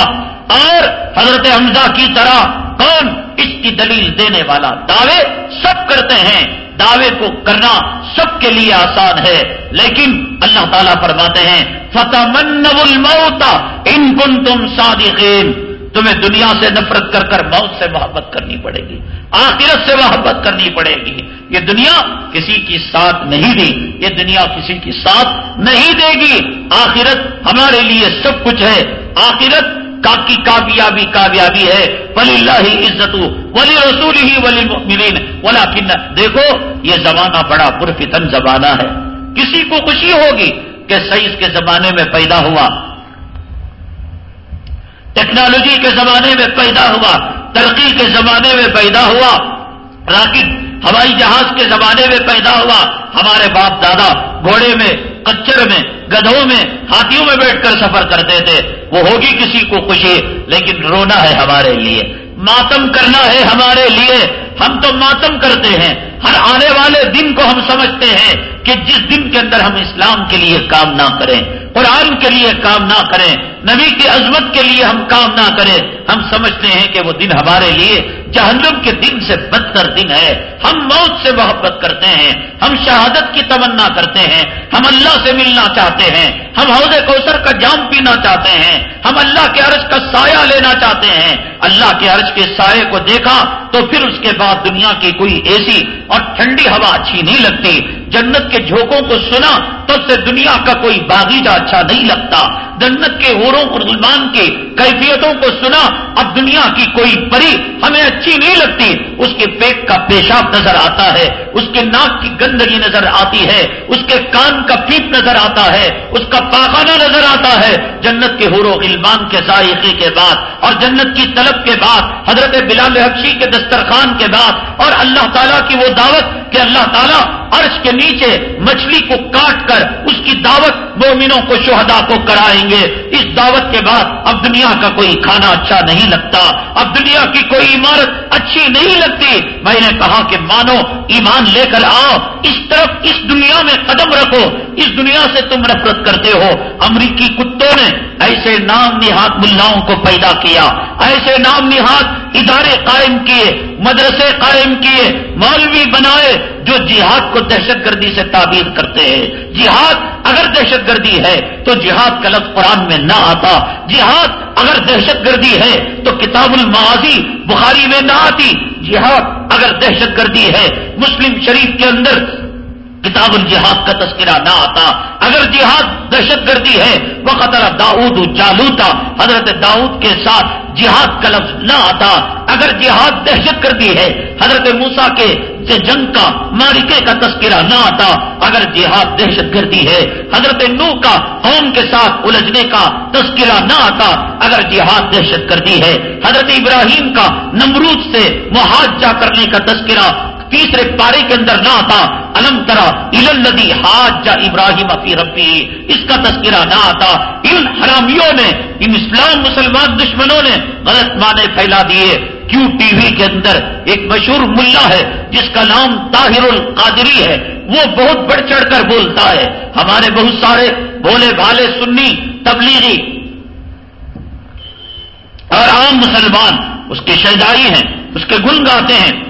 اور حضرت حمزہ کی طرح کون اس کی دلیل دینے والا دعوے سب کرتے ہیں، دعوے کو کرنا سب کے لیے آسان ہے۔ لیکن اللہ تعالیٰ فرماتے ہیں فتح من الموتا ان کن تم صادقین تمہیں دنیا سے نفرت کر کر موت سے محبت کرنی پڑے گی، آخرت سے محبت کرنی پڑے گی۔ یہ دنیا کسی کی ساتھ نہیں دی، یہ دنیا کسی کی ساتھ نہیں دے گی۔ آخرت ہمارے لیے سب کچھ ہے۔ آخرت کی کامیابی کامیابی ہے۔ ولی اللہ ہی عزت ولی رسول ہی ولی ملین ولا دیکھو، یہ زمانہ بڑا پرفتن زمانہ ہے۔ کسی کو خوشی ہوگی کہ سائنس کے زمانے میں پیدا ہوا۔ ٹیکنالوجی کے زمانے میں پیدا ہوا۔ ترقی کے زمانے میں پیدا ہوا۔ راکٹ، ہوائی جہاز کے زمانے میں پیدا ہوا۔ ہمارے باپ دادا گھوڑے میں، کچر میں گدھوں میں، ہاتھیوں میں بیٹھ کر سفر کرتے تھے۔ وہ ہوگی کسی کو خوشی، لیکن رونا ہے ہمارے لیے۔ ماتم کرنا ہے ہمارے لیے۔ ہم تو ماتم کرتے ہیں۔ ہر آنے والے دن کو ہم سمجھتے ہیں کہ جس دن کے اندر ہم اسلام کے لیے کام نہ کریں، قرآن کے لیے کام نہ کریں، نبی کی عظمت کے لیے ہم کام نہ کریں، ہم سمجھتے ہیں کہ وہ دن ہمارے لیے جہنم کے دن سے بدتر دن ہے۔ ہم موت سے محبت کرتے ہیں، ہم شہادت کی تمنا کرتے ہیں، ہم اللہ سے ملنا چاہتے ہیں، ہم حوض کوثر کا جام پینا چاہتے ہیں، ہم اللہ کے عرض کا سایہ لینا چاہتے ہیں۔ اللہ کے عرض کے سائے کو دیکھا تو پھر اس کے بعد دنیا کی کوئی ایسی اور ٹھنڈی ہوا اچھی نہیں لگتی جنت کے جھوکوں کو سنا تو سے دنیا کا کوئی باغیچہ اچھا نہیں لگتا۔ جنت کے ہوروں اور غلمان کی کیفیتوں کو سنا، اب دنیا کی کوئی پری ہمیں اچھی نہیں لگتی۔ اس کے پیٹ کا پیشاب نظر آتا ہے، اس کے ناک کی گندگی نظر آتی ہے، اس کے کان کا پیپ نظر آتا ہے، اس کا پاخانہ نظر آتا ہے۔ جنت کے ہورو غلمان کے ذائقے کے بعد اور جنت کی طلب کے بعد، حضرت بلال حقشی کے دسترخوان کے بعد اور اللہ تعالیٰ کی وہ دعوت کہ اللہ تعالیٰ عرش کے نیچے مچھلی کو کاٹ کر اس کی دعوت مومنوں کو شہدا کو کرائیں گے۔ اس دعوت کے بعد اب دنیا کا کوئی کھانا اچھا نہیں لگتا۔ اب دنیا کی کوئی عمارت اچھی نہیں لگتی۔ میں نے کہا کہ مانو، ایمان لے کر آؤ۔ اس طرف اس دنیا میں قدم رکھو۔ اس دنیا سے تم نفرت کرتے ہو۔ امریکی کتوں نے ایسے نام نہاد ملاؤں کو پیدا کیا۔ ایسے نام نہاد ادارے قائم کیے، مدرسے قائم کیے، مولوی بنائے جو جہاد کو دہشت گردی سے تعبیر کرتے ہیں۔ جہاد اگر دہشت گردی ہے تو جہاد کا لفظ قرآن میں نہ آتا۔ جہاد اگر دہشت گردی ہے تو کتاب الماضی بخاری میں نہ آتی۔ جہاد اگر دہشت گردی ہے، مسلم شریف کے اندر کتاب الجہاد کا تذکرہ نہ آتا۔ اگر جہاد دہشت گردی ہے وہ خطرہ داؤد جالو تھا حضرت داؤد کے ساتھ جہاد کا لفظ نہ آتا۔ اگر جہاد دہشت گردی ہے، حضرت موسا کے جنگ کا مارکے کا تذکرہ نہ آتا۔ اگر جہاد دہشت گردی ہے، حضرت نو کا، قوم کے ساتھ الجھنے کا تذکرہ نہ آتا۔ اگر جہاد دہشت گردی ہے، حضرت ابراہیم کا، نمرود سے محاجہ کرنے کا تذکرہ تیسرے پارے کے اندر نہ آتا الم کرا الدی ہاتھ جا ابراہیم افی ربی، اس کا تذکرہ نہ آتا ان حرامیوں نے، ان اسلام مسلمان دشمنوں نے غلط معنی پھیلا دیے۔ کیو ٹی وی کے اندر ایک مشہور ملا ہے، جس کا نام طاہر القادری ہے۔ وہ بہت بڑھ چڑھ کر بولتا ہے۔ ہمارے بہت سارے بولے بھالے سنی، تبلیغی اور عام مسلمان، اس کے شہدائی ہیں، اس کے گن گاتے ہیں۔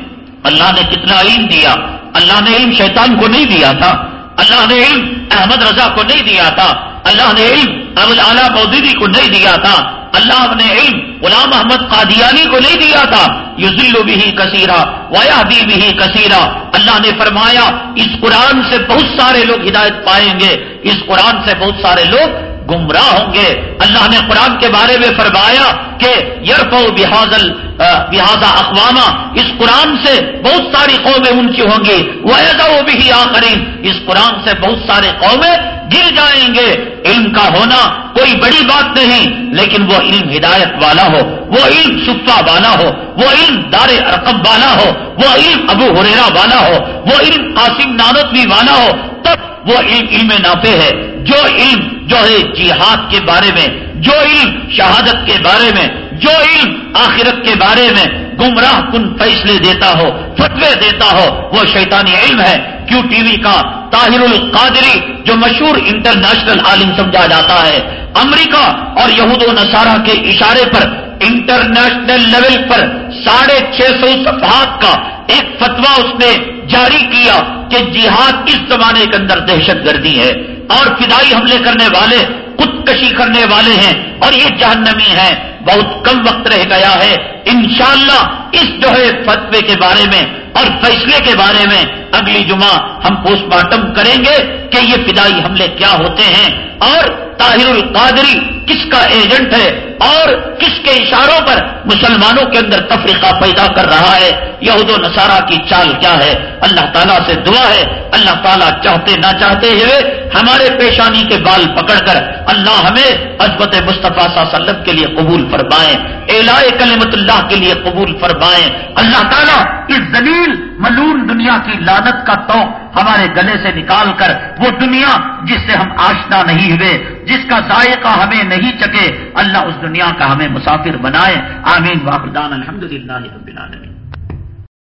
اللہ نے کتنا علم دیا؟ اللہ نے علم شیطان کو نہیں دیا تھا۔ اللہ نے علم احمد رضا کو نہیں دیا تھا۔ اللہ نے علم ابو اعلیٰ مودودی کو نہیں دیا تھا۔ اللہ نے علم غلام احمد قادیانی کو نہیں دیا تھا۔ یوزل بھی کثیرا ویا بھی بھی کثیرا۔ اللہ نے فرمایا، اس قرآن سے بہت سارے لوگ ہدایت پائیں گے۔ اس قرآن سے بہت سارے لوگ گمراہ ہوں گے۔ اللہ نے قرآن کے بارے میں فرمایا کہ یرف بحاظل لہذا اقوامہ اس قرآن سے بہت ساری قومیں ان کی ہوں گی۔ وہ بھی آخرین اس قرآن سے بہت سارے قومیں گر جائیں گے۔ علم کا ہونا کوئی بڑی بات نہیں، لیکن وہ علم ہدایت والا ہو، وہ علم صفا والا ہو، وہ علم دار ارقم والا ہو، وہ علم ابو حریرا والا ہو، وہ علم قاسم نانوی والا ہو۔ تب وہ علم علم نافے ہے۔ جو علم جو ہے جہاد کے بارے میں، جو علم شہادت کے بارے میں، جو علم آخرت کے بارے میں گمراہ کن فیصلے دیتا ہو، فتوے دیتا ہو، وہ شیطانی علم ہے۔ کیو ٹی وی کا طاہر القادری، جو مشہور انٹرنیشنل عالم سمجھا جاتا ہے، امریکہ اور یہود و نصارہ کے اشارے پر، انٹرنیشنل لیول پر ساڑھے چھ سو صفحات کا ایک فتوا اس نے جاری کیا کہ جہاد اس زمانے کے اندر دہشت گردی ہے۔ اور فدائی حملے کرنے والے، خودکشی کرنے والے ہیں، اور یہ جہنمی ہیں۔ بہت کم وقت رہ گیا ہے۔ انشاءاللہ اس جو ہے فتوے کے بارے میں اور فیصلے کے بارے میں اگلی جمعہ ہم پوسٹ مارٹم کریں گے کہ یہ فدائی حملے کیا ہوتے ہیں اور طاہر القادری کس کا ایجنٹ ہے اور کس کے اشاروں پر مسلمانوں کے اندر تفریقہ پیدا کر رہا ہے؟ یہود و نصارہ کی چال کیا ہے؟ اللہ تعالیٰ سے دعا ہے۔ اللہ تعالیٰ چاہتے نہ چاہتے ہوئے ہمارے پیشانی کے بال پکڑ کر اللہ ہمیں عزبت مصطفیٰ صلی اللہ علیہ وسلم کے لیے قبول فرمائیں الا کلمت اللہ کے لیے قبول فرمائیں اللہ تعالیٰ اس زلیل ملون دنیا کی لانت کا تو ہمارے گلے سے نکال کر وہ دنیا جس سے ہم آشنا نہیں ہوئے، جس کا ذائقہ ہمیں نہیں چکے، اللہ اس دنیا کا ہمیں مسافر بنائے۔ آمین۔ واقدان الحمد للہ رب العالمین۔